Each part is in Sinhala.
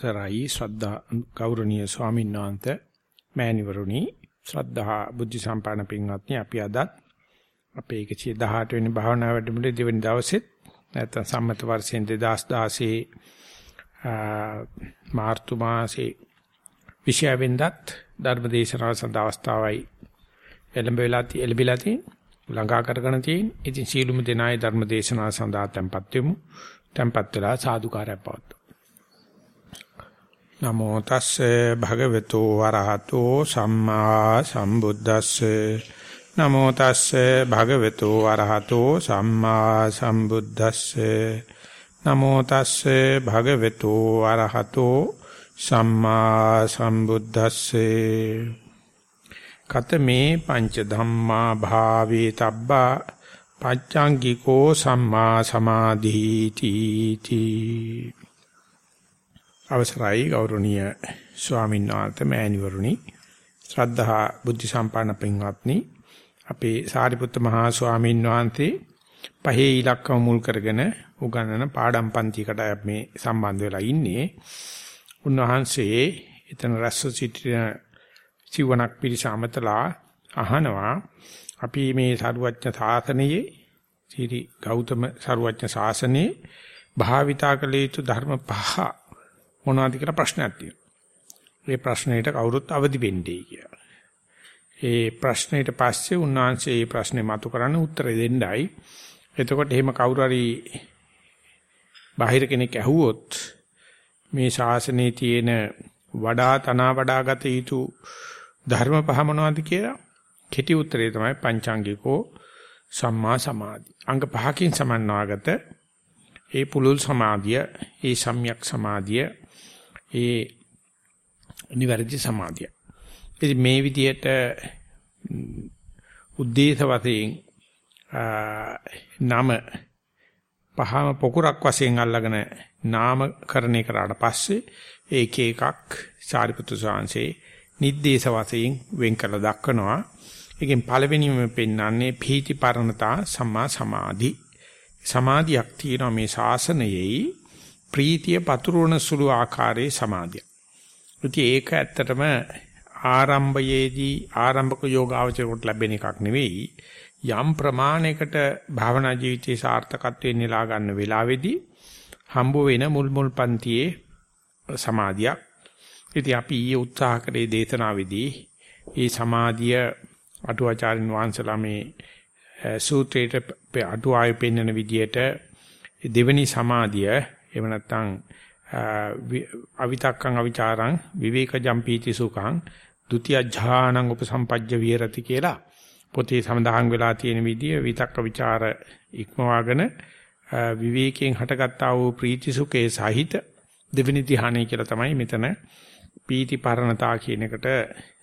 සරයි ශ්‍රද්ධා ගෞරවනීය ස්වාමීන් වහන්සේ මෑණිවරුනි ශ්‍රද්ධා බුද්ධ සම්පන්න පින්වත්නි අපි අදත් අපේ 118 වෙනි භාවනා වැඩමුළුවේ දෙවැනි දවසෙත් නැත්නම් සම්මත වර්ෂයෙන් 2016 මාර්තු මාසේ විෂයවෙන්දත් ධර්ම දේශනාව සඳහා අවස්ථාවයි එළඹ වෙලා එළඹිලා තියෙන ළඟා කරගෙන තියෙන. ඉතින් සීලුම දෙනායි ධර්ම දේශනාව සඳහා tempත් වෙමු. tempත් වෙලා සාදුකාරයක් පවත්වමු. නමෝ තස්සේ භගවතු වරහතෝ සම්මා සම්බුද්දස්සේ. නමෝ තස්සේ භගවතු වරහතෝ සම්මා සම්බුද්දස්සේ. නමෝ තස්සේ භගවතු වරහතෝ සම්මා සම්බුද්දස්සේ. කතමේ පංච ධම්මා භාවේ තබ්බා පච්චාංගිකෝ සම්මා සමාධීති. තී අවසරයි ගෞරවනීය ස්වාමීන් වහන්සේ මෑණිවරුනි. ශ්‍රද්ධා බුද්ධ සම්පන්න පින්වත්නි අපේ සාරිපුත්ත මහා ස්වාමීන් වහන්සේ පහේ ඉලක්කම මුල් කරගෙන උගන්වන පාඩම් පන්තියකට මේ සම්බන්ධ වෙලා ඉන්නේ. උන්වහන්සේ එතන රැස්ව සිටින සිවණක් පිරිසමතලා අහනවා. අපි මේ සරුවච්ච සාසනයේ සිරි ගෞතම සරුවච්ච ශාසනයේ භාවිතා කළ යුතු ධර්ම පහ මොනවද කියලා ප්‍රශ්නයක් තියෙනවා. ඒ ප්‍රශ්නෙට කවුරුත් අවදි වෙන්නේ කියලා. ඒ ප්‍රශ්නෙට පස්සේ උන්වහන්සේ මේ ප්‍රශ්නේ මතු කරන්න උත්තර දෙන්නයි. එතකොට එහෙම කවුරු හරි බාහිර කෙනෙක් ඇහුවොත් මේ ශාසනයේ තියෙන වඩා තනා වඩාගත යුතු ධර්ම පහ මොනවද කියලා කෙටි උත්තරේ තමයි පංචාංගිකෝ සම්මා සමාධි. අංග පහකින් සමන්වාගත ඒ පුලුල් සමාධිය, ඒ සම්‍යක් සමාධිය, ඒ නිවැරදි සමාධිය. ඉතින් මේ විදිහට උද්දේශ වශයෙන් නම පහම පොකුරක් වශයෙන් අල්ලගෙන නාමකරණය කරාට පස්සේ ඒක එකක් සාරිපුත්‍ර සාංශේ නිද්දේශ වශයෙන් වෙන් කරලා දක්වනවා. ඒකෙන් පළවෙනිම පෙන්වන්නේ පීති පරණතා සම්මා සමාධි. සමාධියක් තියෙනවා මේ ශාසනයේ ප්‍රීතිය පතුරවන සුළු ආකාරයේ සමාධිය. ඉතින් ඒක ඇත්තටම ආරම්භයේදී ආරම්භක යෝගාවචරයට ලැබෙන එකක් නෙවෙයි. යම් ප්‍රමාණයකට භාවනා ජීවිතයේ සාර්ථකත්වයෙන් නෙලා ගන්න වෙලාවේදී හම්බ වෙන මුල් මුල් පන්තියේ සමාධියක්. ඉතින් අපි ඊයේ උත්සාහ කරේ දේශනාවේදී මේ සමාධිය අටුවාචාරින් වහන්සලා මේ සූත්‍රයට අටුවාවේ පෙන්වන විදියට දෙවෙනි සමාධිය එහෙම නැත්නම් අවිතක්කං අවිචාරං විවේකජම් පීති සුඛං ဒုတိ ය ඥානං උපසම්පජ්ජ විහෙරති කියලා පොතේ සඳහන් වෙලා තියෙන විදිය විතක්ක ਵਿਚාර ඉක්මවාගෙන විවේකයෙන් හටගත්තා වූ ප්‍රීති සුඛේ සහිත දෙවිනි ධානය කියලා තමයි මෙතන පීති පරණතා කියන එකට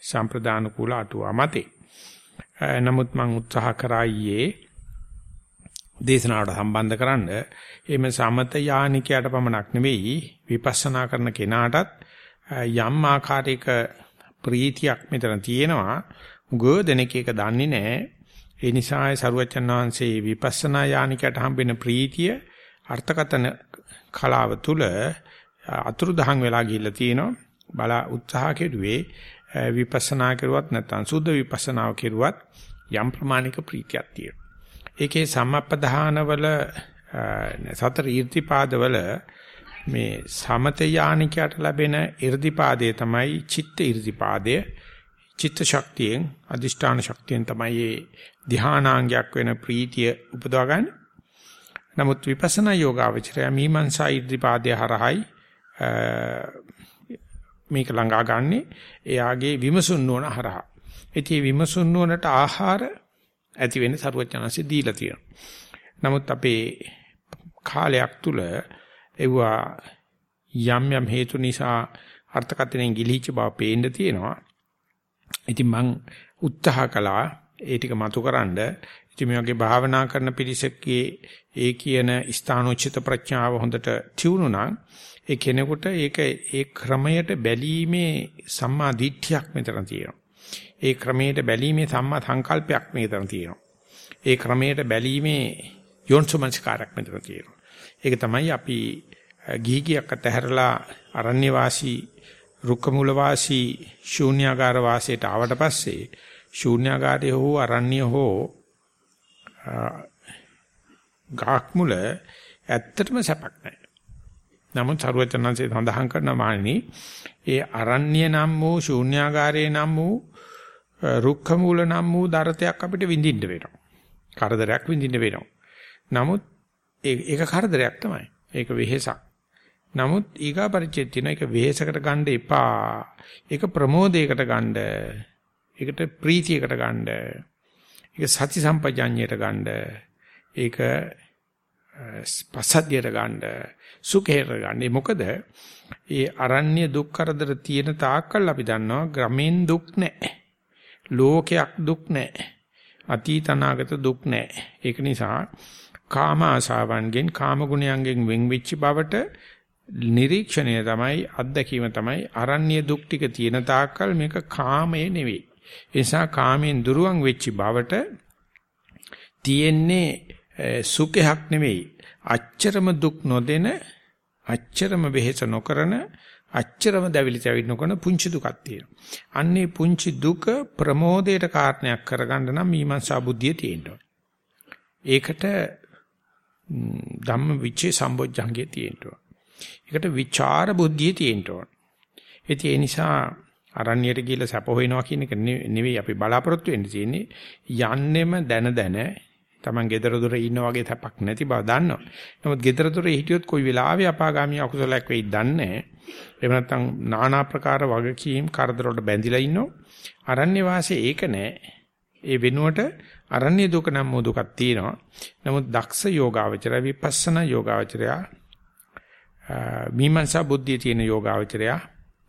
සම්ප්‍රදාන කුල අටුවා මතේ. නමුත් මම උත්සාහ කරායේ දේශනාවට සම්බන්ධ කරන්න. එimhe සමත යානිකයට පමණක් නෙවෙයි විපස්සනා කරන කෙනාටත් යම් ආකාරයක ප්‍රීතියක් මෙතන තියෙනවා. උගෝ දෙනෙක් එක දන්නේ නැහැ. ඒ නිසා සරුවචන් වහන්සේ විපස්සනා යානිකයට හම්බෙන ප්‍රීතිය අර්ථකතන කලාව තුල අතුරුදහන් වෙලා ගිහිල්ලා තියෙනවා. බල උත්සාහ කෙරුවේ විපස්සනා කරුවත් නැත්නම් සුද්ධ විපස්සනාව කෙරුවත් යම් ප්‍රමාණික ප්‍රීතියක් තියෙනවා. ඒකේ සම්මප්පදානවල සතර ඊර්තිපාදවල මේ සමත යානිකයට ලැබෙන ඊර්තිපාදයේ තමයි චිත්ත ඊර්තිපාදය චිත්ත ශක්තියෙන් අදිෂ්ඨාන ශක්තියෙන් තමයි මේ ධානාංගයක් වෙන ප්‍රීතිය උපදවගන්නේ. නමුත් විපස්සනා යෝගාවචරය මීමන්සා ඊර්තිපාදය හරහායි මේක ළඟා ගන්නෙ එයාගේ විමසුන් නුවණ හරහා. ඉතින් විමසුන් නුවණට ආහාර ඇති වෙන්නේ සරුවචනanse දීලා තියෙනවා. නමුත් අපේ කාලයක් තුල එවුවා යම් යම් හේතු නිසා අර්ථකථනයෙන් ගිලිහිච්ච බව පේන්න තියෙනවා. ඉතින් මං උත්සාහ කළා ඒ ටික මතුකරනද ඉතින් මේ වගේ භාවනා කරන පිරිසකේ ඒ කියන ස්ථානෝචිත ප්‍රඥාව හොඳට තියුණු නම් ඒ කෙනෙකුට ඒක ඒ ක්‍රමයට බැලීමේ සම්මා දිට්ඨියක් මෙතන තියෙනවා. ඒ ක්‍රමයට බැලීමේ සම්මා සංකල්පයක් මෙතන තියෙනවා. ඒ ක්‍රමයට බැලීමේ යෝන්සමංස්කාරයක් මෙතන තියෙනවා. ඒක තමයි අපි ගිහි ගියක් අතහැරලා අරණ්‍ය වාසී රුක්ක මූල වාසී ශූන්‍යාකාර වාසයට ආවට පස්සේ ශූන්‍යාකාරය හෝ අරණ්‍ය හෝ ගාක් මුල ඇත්තටම සැපක් නැහැ. නමුත් සරුවචනන්සේ සඳහන් කරන මානි ඒ අරණ්‍ය නම් වූ ශූන්‍යාකාරයේ නම් වූ රුක්ක මූල නම් වූ දරතයක් අපිට විඳින්න වෙනවා. කරදරයක් විඳින්න වෙනවා. නමුත් ඒක කරදරයක් තමයි. ඒක වෙහෙසක්. නමුත් ඊගා පරිච්ඡේද තියෙන එක වෙහෙසකට ගන්න එපා. ඒක ප්‍රමෝදයකට ගන්න. ඒකට ප්‍රීතියකට ගන්න. ඒක සති සම්පජාඤ්ඤයට ගන්න. ඒක පසද්දියට ගන්න. සුඛයට ගන්න. මොකද ඒ අරණ්‍ය දුක් කරදර තියෙන තාක්කල් අපි දන්නවා ග්‍රමෙන් දුක් නැහැ. ලෝකයක් දුක් නැහැ. අතීත අනාගත දුක් නැහැ. ඒක නිසා කාම ආශාවන්ගෙන් කාම ගුණයන්ගෙන් වෙන් වෙච්ච බවට නිරීක්ෂණය තමයි අත්දැකීම තමයි අරණ්‍ය දුක් ටික තියෙන තාක්කල් මේක කාමයේ නෙවෙයි. ඒ නිසා කාමයෙන් දුරවන් වෙච්ච බවට තියෙන්නේ සුඛයක් නෙවෙයි. අච්චරම දුක් නොදෙන අච්චරම වෙහෙස නොකරන අච්චරම දැවිලි තැවිලි නොකරන පුංචි දුකක් තියෙනවා. අන්නේ පුංචි දුක ප්‍රමෝදයට කාරණයක් කරගන්න නම් මීමන්සා බුද්ධිය තියෙනවා. ඒකට ධම්ම විචේ සම්බොජ්ජංගේ තියෙනවා. ඒකට විචාර බුද්ධිය තියෙන්න ඕන. ඒ නිසා අරණ්‍යයට ගිහිල්ලා සැප හොයනවා කියන එක නෙවෙයි අපි බලාපොරොත්තු වෙන්න තියෙන්නේ. යන්නෙම දැන දැන Taman gedara dore ඉන්න වගේ තපක් නැති බව දන්නවා. නමුත් gedara dore හිටියොත් කොයි වෙලාවෙ අපාගාමී අකුසලයක් වෙයිද දන්නේ නැහැ. එහෙම නැත්නම් নানা ප්‍රකාර වගකීම් කරදර වලට බැඳිලා ඉන්නෝ. අරණ්‍ය වාසයේ ඒක නෑ. ඒ වෙනුවට අරණ්‍ය දුක නම් මොදුකක් තියෙනවා. නමුත් දක්ෂ යෝගාවචරය විපස්සනා යෝගාවචරය මීමන්සා බුද්ධිය තියෙන යෝගාවචරයා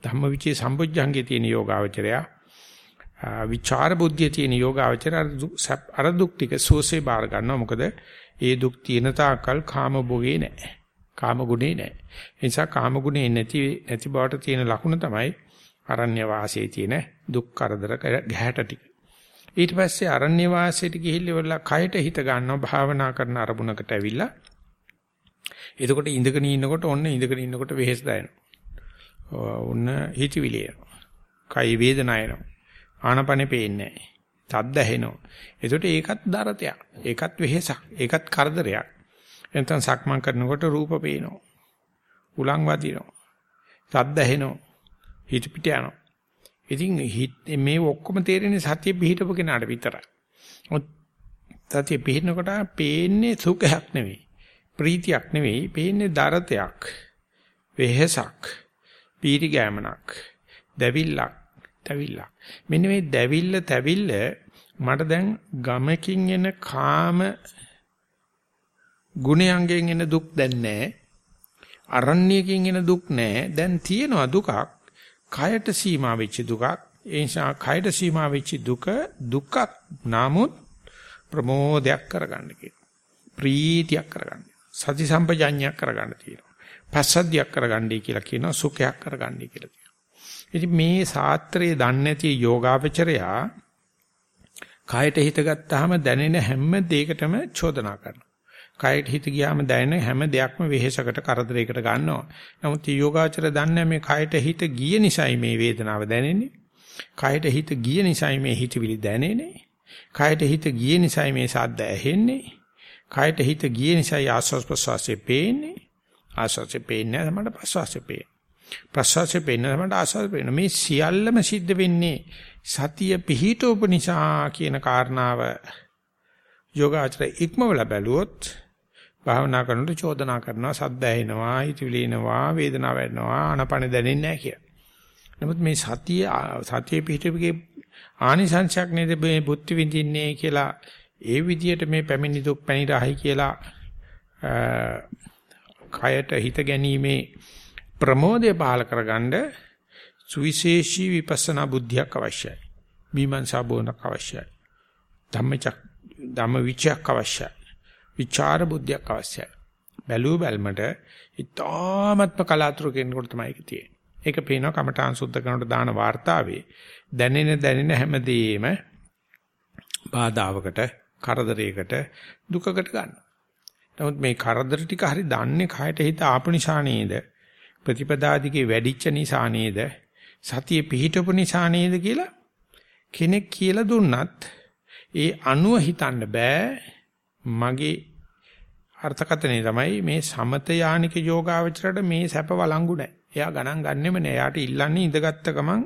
ධම්මවිචේ සම්බුද්ධංගේ තියෙන යෝගාවචරයා විචාර බුද්ධිය තියෙන යෝගාවචර අර දුක් ටික සෝසේ බාර ගන්නවා මොකද ඒ දුක් තියෙන තාකල් කාම භෝගේ නැහැ කාම ගුණේ නැහැ ඒ නිසා කාම ගුණේ නැති නැති බවට තියෙන ලකුණ තමයි අරණ්‍ය වාසයේ තියෙන දුක් කරදර ගැහැට ටික ඊට පස්සේ අරණ්‍ය වාසයට ගිහිල්ලා කයට හිත ගන්නවා භාවනා කරන අරමුණකට ඇවිල්ලා එතකොට ඉඳගෙන ඉන්නකොට ඔන්න ඉඳගෙන ඉන්නකොට වෙහෙස දැනෙනවා. ඔන්න හිතවිලි එනවා. කයි වේදනාව එනවා. ආනපනේ පේන්නේ නැහැ. තද්ද ඇහෙනවා. එතකොට ඒකත් දරතයක්. ඒකත් වෙහෙසක්. ඒකත් කරදරයක්. එතන සක්මන් කරනකොට රූප පේනවා. උලන් වදිනවා. තද්ද ඇහෙනවා. හිත පිට යනවා. ඉතින් මේ ඔක්කොම තේරෙන්නේ සතිය පිහිටපු කෙනාට විතරයි. සතිය පිහිටනකොට පේන්නේ සුඛයක් නෙවෙයි. ප්‍රීතියක් නෙවෙයි පේන්නේ දරතයක් වෙහසක් පීරි ගෑමනක් දැවිල්ලක් තැවිල්ලක් මෙන්න මේ දැවිල්ල තැවිල්ල මට දැන් ගමකින් එන කාම ගුණයන්ගෙන් එන දුක් දැන් නැහැ අරණ්‍යකින් එන දුක් නැහැ දැන් තියෙනවා දුකක්. කයට සීමා වෙච්ච දුකක්. ඒ නිසා කයට සීමා වෙච්ච දුක දුකක් නමුත් ප්‍රමෝදයක් කරගන්න කියන ප්‍රීතියක් කරගන්න. සති සම්පජඤ්ඤයක් කරගන්න තියෙනවා. පස්සද්ධියක් කරගන්නයි කියලා කියනවා. සුඛයක් කරගන්නයි කියලා කියනවා. ඉතින් මේ සාත්‍රයේ දන්නේ නැති යෝගාවචරයා කයට හිත ගත්තාම දැනෙන හැම දෙයකටම චෝදනා කරනවා. කයට හිත ගියාම දැනෙන හැම දෙයක්ම වෙහෙසකට කරදරයකට ගන්නවා. නමුත් යෝගාචර දන්නේ මේ කයට හිත ගිය නිසායි මේ වේදනාව දැනෙන්නේ. කයට හිත ගිය නිසායි මේ හිතවිලි දැනෙන්නේ. කයට හිත ගිය නිසායි මේ සද්ද ඇහෙන්නේ. කයට හිත ගිය නිසා ආස්වාස් ප්‍රසවාසයේ පේන්නේ. ආස්වාසේ පේන්නේ නැහැ මට ප්‍රසවාසයේ පේන්නේ. ප්‍රසවාසයේ පේන්නේ නැහැ මට ආස්වාසේ පේන්නේ. මේ සියල්ලම සිද්ධ වෙන්නේ සතිය පිහිටෝප නිසා කියන කාරණාව යෝගාචර ඉක්මවල බැලුවොත් භාවනා කරනකොට චෝදනා කරනවා සද්ද ඇහෙනවා හිතවිලි එනවා වේදනාව වෙනවා ආනපන දැනෙන්නේ නැහැ කියලා. නමුත් මේ සතිය සතිය පිහිටුවගේ ආනිසංශයක් නේද මේ බුද්ධ විඳින්නේ කියලා ඒ විදිහට මේ පැමිණි දුක් පැනිරහයි කියලා කයට හිත ගැනීමේ ප්‍රමෝදය පහල කරගන්න සුවිශේෂී විපස්සනා බුද්ධියක් අවශ්‍යයි. මීමන්සා බෝධක් අවශ්‍යයි. ධම්මචක් ධම්ම විචයක් අවශ්‍යයි. විචාර බුද්ධියක් අවශ්‍යයි. බැලුව බැලමට ඉතාමත්ම කලාතුරකින්කොට තමයි ඒක තියෙන්නේ. ඒක පේනවා කමඨාන් සුද්ධ කරනට දාන වார்த்தාවේ දැනෙන දැනෙන හැමදේම බාධාවකට කරදරයකට දුකකට ගන්නවා. නමුත් මේ කරදර ටික හරි දන්නේ කයට හිත ආපනිෂා නේද? ප්‍රතිපදාදිකේ වැඩිච්ච නිසා නේද? සතිය පිහිටපු නිසා නේද කියලා කෙනෙක් කියලා දුන්නත් ඒ අනුව හිතන්න බෑ මගේ අර්ථකථනය තමයි මේ සමත යානික යෝගාවචරයට මේ සැප වළංගු නැහැ. එයා ගණන් ගන්නෙම නෑ. එයාට ඉල්ලන්නේ ඉඳගත්ත ගමන්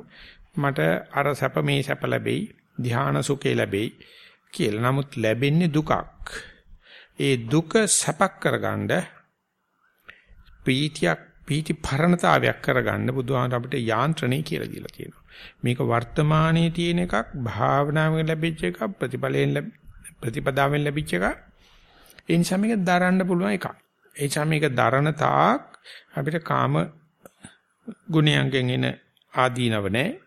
මට අර සැප මේ සැප ලැබෙයි, ධ්‍යාන සුඛේ ලැබෙයි කියලා. නමුත් ලැබෙන්නේ දුකක්. ඒ දුක සැපක් කරගන්න ප්‍රීතියක් පීති පරණතාවයක් කරගන්න බුදුහාමර අපිට යාන්ත්‍රණය කියලා දීලා තියෙනවා. මේක වර්තමානයේ තියෙන එකක්, භාවනාවෙන් ලැබිච්ච එකක්, ප්‍රතිඵලයෙන් ප්‍රතිපදාවෙන් ලැබිච්ච එකක්. ඒ නිසා මේක දරන්න පුළුවන් එකක්. ඒ නිසා මේක දරන තාක් අපිට කාම ගුණයන්ගෙන් එන ආදීනව නැහැ.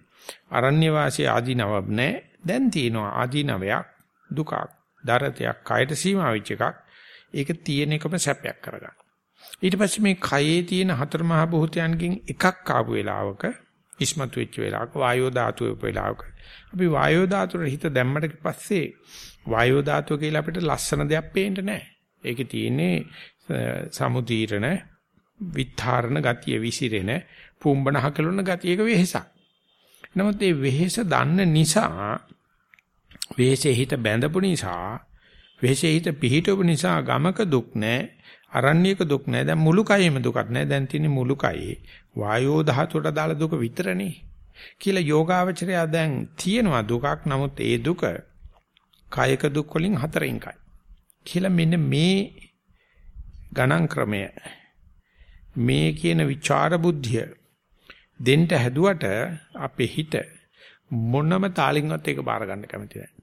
අරණ්‍ය වාසී ආදීනවක් නැහැ. දැන් තියෙනවා ආදීනවයක් දුකක් දරතයක් කයට සීමා වෙච්ච එකක්. ඒක තියෙන එකම සැපයක් කරගන්න. ඊට පස්සේ මේ කයේ තියෙන හතර මහ භූතයන්ගෙන් එකක් ආපු වෙලාවක ඉස්මතු වෙච්ච වෙලාවක වායෝ ධාතුව වෙලාවක අපි වායෝ ධාතුවේ හිත දැම්මට පස්සේ වායෝ ධාතුව කියලා අපිට ලස්සන දෙයක් පේන්නේ නැහැ. ඒකේ තියෙන්නේ සමුදීරණ විත්තරණ ගතිය විසිරෙන පුම්බන හකලන ගතියක වෙහසක්. නමුත් මේ වෙහස දන්න නිසා වෙහසේ හිත බැඳපු නිසා වෙහසේ හිත පිහිටපු නිසා ගමක දුක් නැහැ අරණ්‍යක දුක් නැහැ. දැන් මුළු කයෙම දුකක් නැහැ. දැන් තියෙන්නේ මුළු කයේ වායෝ ධාතුවට දාලා දුක විතරනේ. කියලා යෝගාවචරය දැන් තියෙනවා දුකක්. නමුත් ඒ දුක කායක දුක් වලින් හතරෙන් කයි. කියලා මෙන්න මේ ගණන් ක්‍රමය මේ කියන විචාර බුද්ධිය දෙන්න හැදුවට අපේ හිත මොනම තාලින්වත් ඒක බාර ගන්න කැමති නැහැ.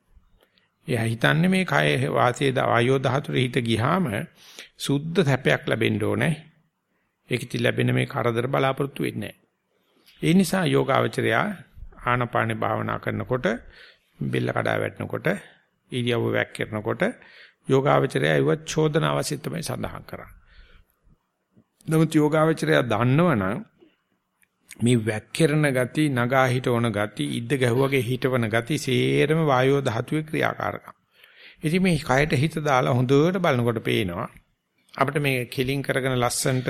එයා හිතන්නේ මේ කය වාසයේ වායෝ ධාතුවේ හිත ගියාම සුද්ධ සැපයක් ලැබෙන්න ඕනේ. ඒකෙති ලැබෙන මේ කරදර බලාපොරොත්තු වෙන්නේ ඒ නිසා යෝගාවචරයා ආනපානේ භාවනා කරනකොට බෙල්ල කඩා වැටෙනකොට ඉරියව්ව වැක්කිරනකොට යෝගාවචරයා ඉවත් චෝදන අවශ්‍ය තමයි සඳහන් කරන්නේ. නමුත් යෝගාවචරයා දන්නවනම් මේ වැක්කිරන ගති නගා හිටවන ගති ඉද්ද ගැහුවගේ හිටවන ගති සේරම වායෝ ධාතුවේ ක්‍රියාකාරකම්. ඉතින් මේ කයට හිත දාලා හොඳට බලනකොට පේනවා අපිට මේ කෙලින් කරගෙන ලස්සන්ට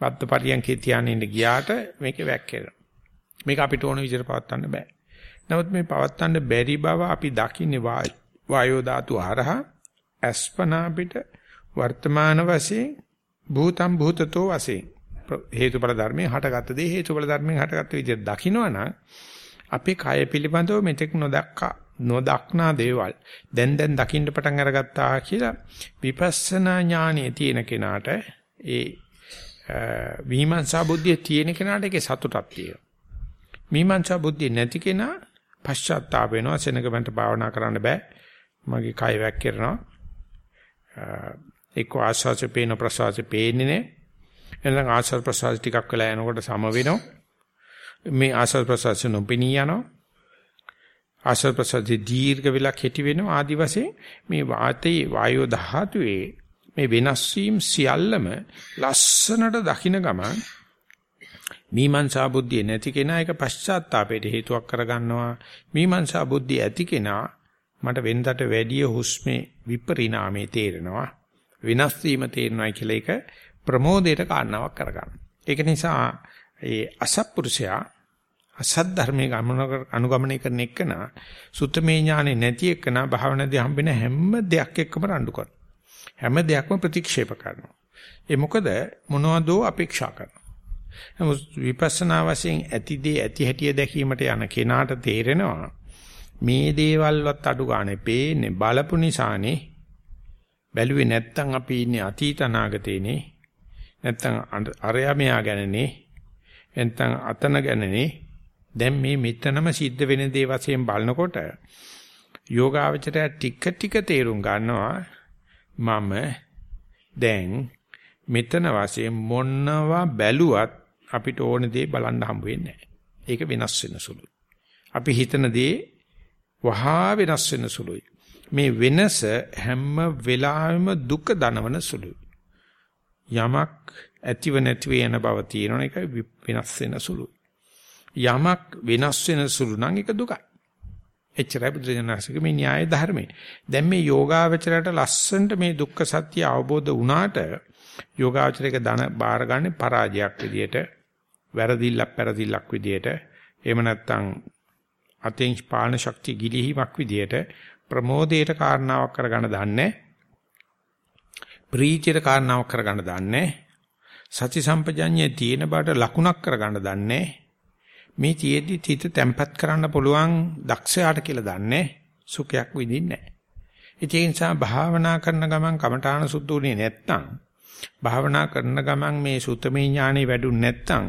වත්ත පරියන්කේ තියාගෙන ඉන්න ගියාට මේකේ වැක්කිරෙනවා. මේක අපිට ඕන විදිහට පවත්වන්න බෑ. නමුත් මේ පවත්වන්න බැරි බව අපි දකින්නේ වායෝ ධාතු හරහා අස්පනා අපිට වර්තමාන වශයෙන් භූතම් භූතතෝ වශයෙන් හේතුඵල ධර්මයෙන් හටගත්ත දේ හේතුඵල ධර්මයෙන් හටගත්ත විදිහට දකිනවනම් අපේ කය පිළිබඳව මෙතෙක් නොදක්කා නොදක්නා දේවල් දැන් දැන් දකින්න පටන් අරගත්තා කියලා විපස්සනා ඥානයේ තියෙන කෙනාට ඒ විමර්ශා බුද්ධිය තියෙන කෙනාට ඒකේ සතුටක් තියෙනවා. මීමන්සා බුද්ධිය නැති කෙනා පශ්චාත්තාප වෙනවා සෙනගමන්ට භාවනා කරන්න බෑ. මගේ කය වැක්කිරනවා. එක්ක ආශාසෙ පේන ප්‍රසවාසෙ පේන්නේ නැහැ. එනනම් ආශාස ප්‍රසවාස ටිකක් වෙලා යනකොට සම වෙනවා. මේ ආශාස ප්‍රසවාස නොපෙනී යනවා. ආශාස ප්‍රසවාස දීර්ඝ වෙලා කෙටි වෙනවා ආදි වශයෙන් මේ වාතයේ වායෝ ධාතුවේ මේ වෙනස් වීම සියල්ලම ලස්සනට දකින්න ගමන් මීමන්සා බුද්ධිය නැති කෙනා ඒක පශ්චාත්තාපයට හේතුවක් කරගන්නවා මීමන්සා බුද්ධිය ඇති කෙනා මට වෙනදට වැඩිය හුස්මේ විපරිණාමේ තේරෙනවා වෙනස් වීම තේරෙනවා කියලා ඒක ප්‍රමෝදයට කාරණාවක් කරගන්න. ඒක නිසා ඒ අසත්පුරුෂයා අසත් ධර්මයේ අනුගමනය කරන එකන සුත්තමේ ඥානෙ නැති එකන භාවනාවේ හම්බෙන හැම දෙයක් එක්කම රණ්ඩු කරනවා. හැම දෙයක්ම ප්‍රතික්ෂේප කරනවා. ඒ මොකද මොනවදෝ අපේක්ෂා කරනවා. නමුත් විපස්සනා වශයෙන් ඇතිදී ඇති හැටිය දැකීමට යන කෙනාට තේරෙනවා මේ දේවල්වත් අඩු ගානේ පේන්නේ බලපු නිසානේ බැලුවේ නැත්තම් අපි ඉන්නේ අතීත අනාගතේනේ නැත්තම් අරයා මෙයා ගැනනේ නැත්තම් අතන ගැනනේ දැන් මේ මෙතනම සිද්ධ වෙන දේ වශයෙන් බලනකොට යෝගාවචරය ටික ටික තේරුම් ගන්නවා මම දැන් මෙතන වශයෙන් මොනවා බැලුවත් අපිට ඕන දේ බලන්න හම්බ වෙන්නේ ඒක වෙනස් වෙන සුළුයි. අපි හිතන දේ වහා වෙනස් වෙන සුළුයි. මේ වෙනස හැම වෙලාවෙම දුක දනවන සුළුයි. යමක් ඇතිව නැතිව යන බව තියෙන එක වෙනස් වෙන සුළුයි. යමක් වෙනස් වෙන සුළු නම් ඒක දුකයි. එච්චරයි බුදුරජාණන්සේගේ මේ න්‍යාය ධර්මයේ. දැන් මේ යෝගාවචරයට ලස්සන්ට මේ දුක්ඛ සත්‍ය අවබෝධ වුණාට යෝගාවචරයක ධන බාරගන්නේ පරාජයක් විදියට, වැරදිල්ලක් පෙරදිල්ලක් විදියට, එහෙම නැත්නම් අතෙන් පාලන ශක්තිය ගිලිහිමක් විදියට ප්‍රමෝදයට කාරණාවක් කරගන්න දන්නේ ප්‍රීතියට කාරණාවක් කරගන්න දන්නේ සති සම්පජඤ්ඤයේ තියෙන බාට ලකුණක් කරගන්න දන්නේ මේ තියේදි හිත තැම්පත් කරන්න පුළුවන් දක්ෂයාට කියලා දන්නේ සුඛයක් විඳින්නේ නැහැ. ඒ නිසා භාවනා කරන ගමන් කමඨාන සුද්ධුනේ නැත්තම් භාවනා කරන ගමන් මේ සුතමේ ඥානෙ වැඩුන් නැත්තම්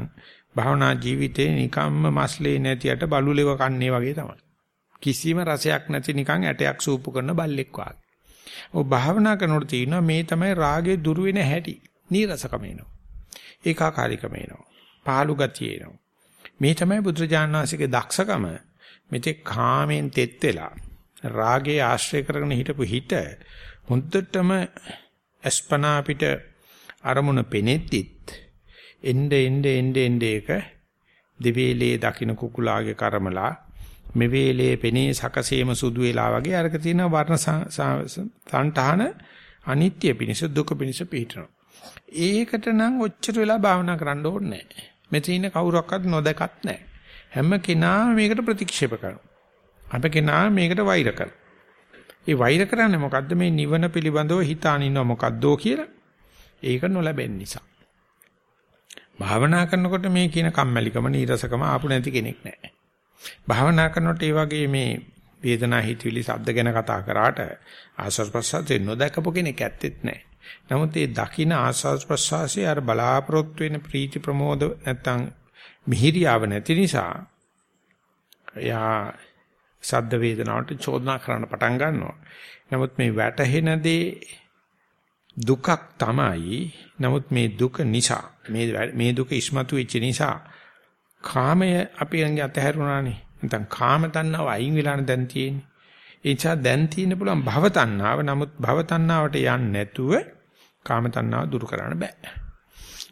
භාවනා ජීවිතේ නිකම්ම මස්ලේ නැතියට බලුලෙව කන්නේ වගේ තමයි. කිසිම රසයක් නැති නිකන් ඇටයක් සූපු කරන බල්ලෙක් වගේ. ඔය භාවනා කරනකොට තියෙනවා මේ තමයි රාගේ දුරු වෙන හැටි. නීරසකම එනවා. ඒකාකාරීකම එනවා. පාළු ගතිය එනවා. මේ තමයි බුදුරජාණන් වහන්සේගේ දක්ෂකම. මෙතෙක් කාමෙන් තෙත් වෙලා රාගේ ආශ්‍රය කරගෙන හිටපු හිත හොඳටම අස්පනා පිට අරමුණ පෙනෙද්දිත් එnde ende ende ende එක දෙවේලේ දකින්න කුකුලාගේ කර්මලා මෙවේලේ පෙනේ සකසේම සුදු වෙලා වගේ අරක තියෙන වර්ණ සංඨාන අනිත්‍ය පිනිස දුක පිනිස පිහිටනවා. ඒකට නම් ඔච්චර වෙලා භාවනා කරන්න ඕනේ නැහැ. මෙතන ඉන්න කවුරක්වත් නොදකත් නැහැ. හැම කෙනාම මේකට ප්‍රතික්ෂේප කරනවා. අප කෙනා මේකට වෛර කරනවා. ඒ වෛර කරන්නේ මොකද්ද මේ නිවන පිළිබඳව හිතාන ඉන්නව මොකද්දෝ කියලා? ඒක නොලැබෙන නිසා. භාවනා කරනකොට මේ කියන කම්මැලිකම නීරසකම ආපු නැති කෙනෙක් නැහැ. භාවනා කරනකොට ඒ වගේ මේ වේදනා හිතවිලි ශබ්ද ගැන කතා කරාට ආස්වාද ප්‍රසආසයෙන් නොදකපු කෙනෙක් ඇත්තෙත් නැහැ. නමුත් මේ දකින ආස්වාද ප්‍රසආසයේ අර බලාපොරොත්තු වෙන ප්‍රීති ප්‍රමෝද නැත්තම් මිහිරියාව නැති නිසා යා ශබ්ද වේදනාවට චෝදනා කරන්න පටන් ගන්නවා. නමුත් මේ වැටහෙන දේ දුකක් තමයි. නමුත් මේ දුක නිසා මේ මේ දුක ඉස්මතු වෙච්ච නිසා කාමය අපි ළඟ අතහැරුණානේ. නැත්නම් කාම තණ්හාව අයින් වෙලානේ දැන් තියෙන්නේ. ඒ නිසා දැන් තියෙන්න පුළුවන් භව තණ්හාව. නමුත් භව තණ්හාවට යන්නේ නැතුව කාම තණ්හාව දුරු කරන්න බෑ.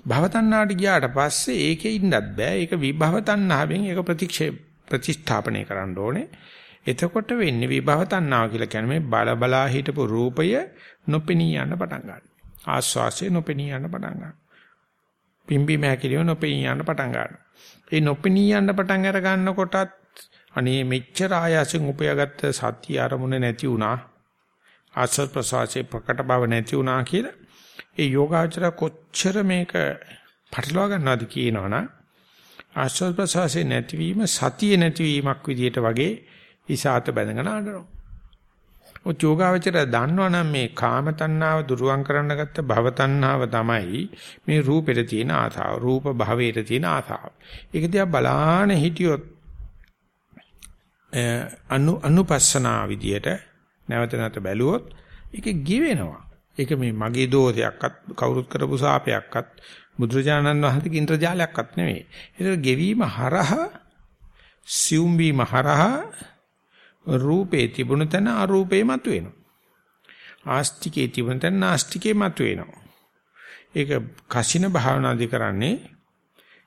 භව තණ්හාවට ගියාට පස්සේ ඒකේ ඉන්නත් බෑ. ඒක විභව තණ්හාවෙන් ඒක ප්‍රතික්ෂේප ප්‍රතිස්ථාපනය කරන්න ඕනේ. එතකොට වෙන්නේ විභව තණ්හාව කියලා කියන්නේ මේ බල බලා හිටපු රූපය නොපෙනී යන පටන් ගන්නවා. ආස්වාසය නොපෙනී යන පටන් ගන්නවා. පිම්බි මහැකිලිව නොපෙනී යන පටන් ගන්නවා. ඒ නොපෙනී යන පටන් අර ගන්නකොටත් අනේ මෙච්චර ආයාසෙන් උපයාගත්ත සත්‍ය අරමුණ නැති වුණා. ආස්වාද ප්‍රසවාසයේ ප්‍රකට බව නැති වුණා කියලා ඒ යෝගාචර කොච්චර මේක පටලවා ගන්නවද කියනවනම් ආස්වාද ප්‍රසවාසයේ නැතිවීම සතිය නැතිවීමක් විදියට වගේ ඉසాత බැඳගෙන ආඩනවා. ඔය යෝගාචර දන්නවනම් මේ කාම තණ්හාව දුරුවන් කරන්න ගත්ත භව තණ්හාව තමයි මේ රූපෙට තියෙන ආසාව. රූප භවයට තියෙන ආසාව. ඒක දිහා බලාන හිටියොත් අනු අනුපස්සනා විදියට නැවත නැවත බැලුවොත් ඒක ගිවෙනවා. ඒක මේ මගේ දෝෂයක්වත් කවුරුත් කරපු සාපයක්වත් බුදුරජාණන් වහන්සේගේ ඉන්ද්‍රජාලයක්වත් නෙවෙයි. ඒක ගෙවීම හරහා සියුම් වීම හරහා රූපේ තිබුණ තැන අරූපේ මතුවෙනවා. ආස්තිකේ තිබුණ තැන නාස්තිකේ මතුවෙනවා. ඒක කසින භාවනාදි කරන්නේ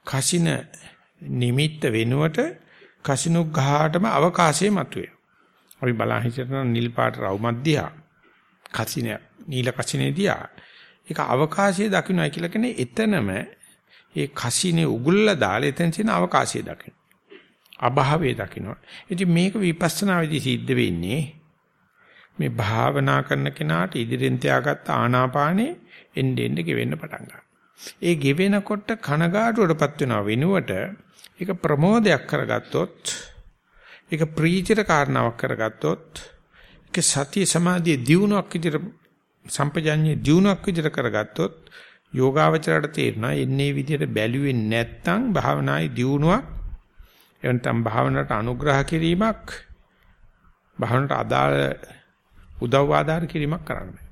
කසින නිමිත්ත වෙනුවට කසිනුග්ඝාටම අවකාශයේ මතුවේ. අපි බලන් හිටියනම් නිල් පාට රවුමක් දිහා කසින නිල කසිනේ දිහා ඒක අවකාශයේ දකින්නයි කියලා කියන්නේ එතනම ඒ කසිනේ උගුල්ලා දාලා එතන තියෙන අවකාශයේ දකින්න. අභාවයේ දකින්නවා. ඉතින් මේක විපස්සනාවේදී සිද්ධ වෙන්නේ මේ භාවනා කරන කෙනාට ඉදිරියෙන් තියාගත්ත ආනාපානේ එන්නේ එන්නේ ගෙවෙන්න පටන් ගන්නවා. ඒ ගෙවෙනකොට කනගාටුවටපත් වෙනව වෙනුවට ඒක ප්‍රමෝදයක් කරගත්තොත් ඒක ප්‍රීතිර කාරණාවක් කරගත්තොත් ඒක සතිය සමාධිය දියුණුවක් විදිහට සම්පජඤ්ඤේ දියුණුවක් විදිහට කරගත්තොත් යෝගාවචරයට තේරෙනවා එන්නේ විදිහට බැලුවේ නැත්නම් භාවනායේ දියුණුවක් එවනතම් භාවනාවට අනුග්‍රහ කිරීමක් භාවනාවට අදාළ උදව් ආධාර කිරීමක් කරන්න බෑ.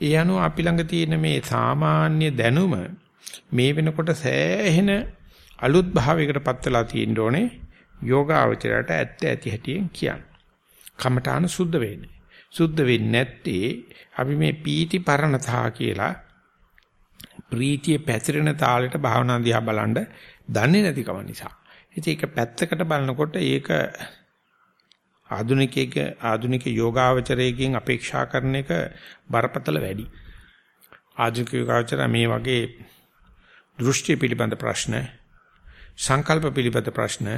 ඒ අනුව අපි ළඟ තියෙන මේ සාමාන්‍ය දැනුම මේ වෙනකොට සෑහෙන අලුත් භාවයකටපත් වෙලා තියෙන්න ඕනේ යෝගාවචරයට ඇත්ත ඇති හැටියෙන් කියන්නේ. කමඨාන සුද්ධ වෙන්නේ. සුද්ධ වෙන්නේ නැත්තේ අපි මේ පීති පරණතා කියලා ප්‍රීතිය පැතිරෙන තාලෙට භාවනා දිහා බලන්න දන්නේ නැතිකම නිසා. ඉතින් ඒක පැත්තකට බලනකොට ඒක ආධුනිකයෙක් ආධුනික යෝගාවචරයකින් අපේක්ෂා කරන එක බරපතල වැඩි. ආධුනික යෝගාවචර මේ වගේ දෘෂ්ටි පිළිබඳ ප්‍රශ්න සංකල්ප පිළිබඳ ප්‍රශ්න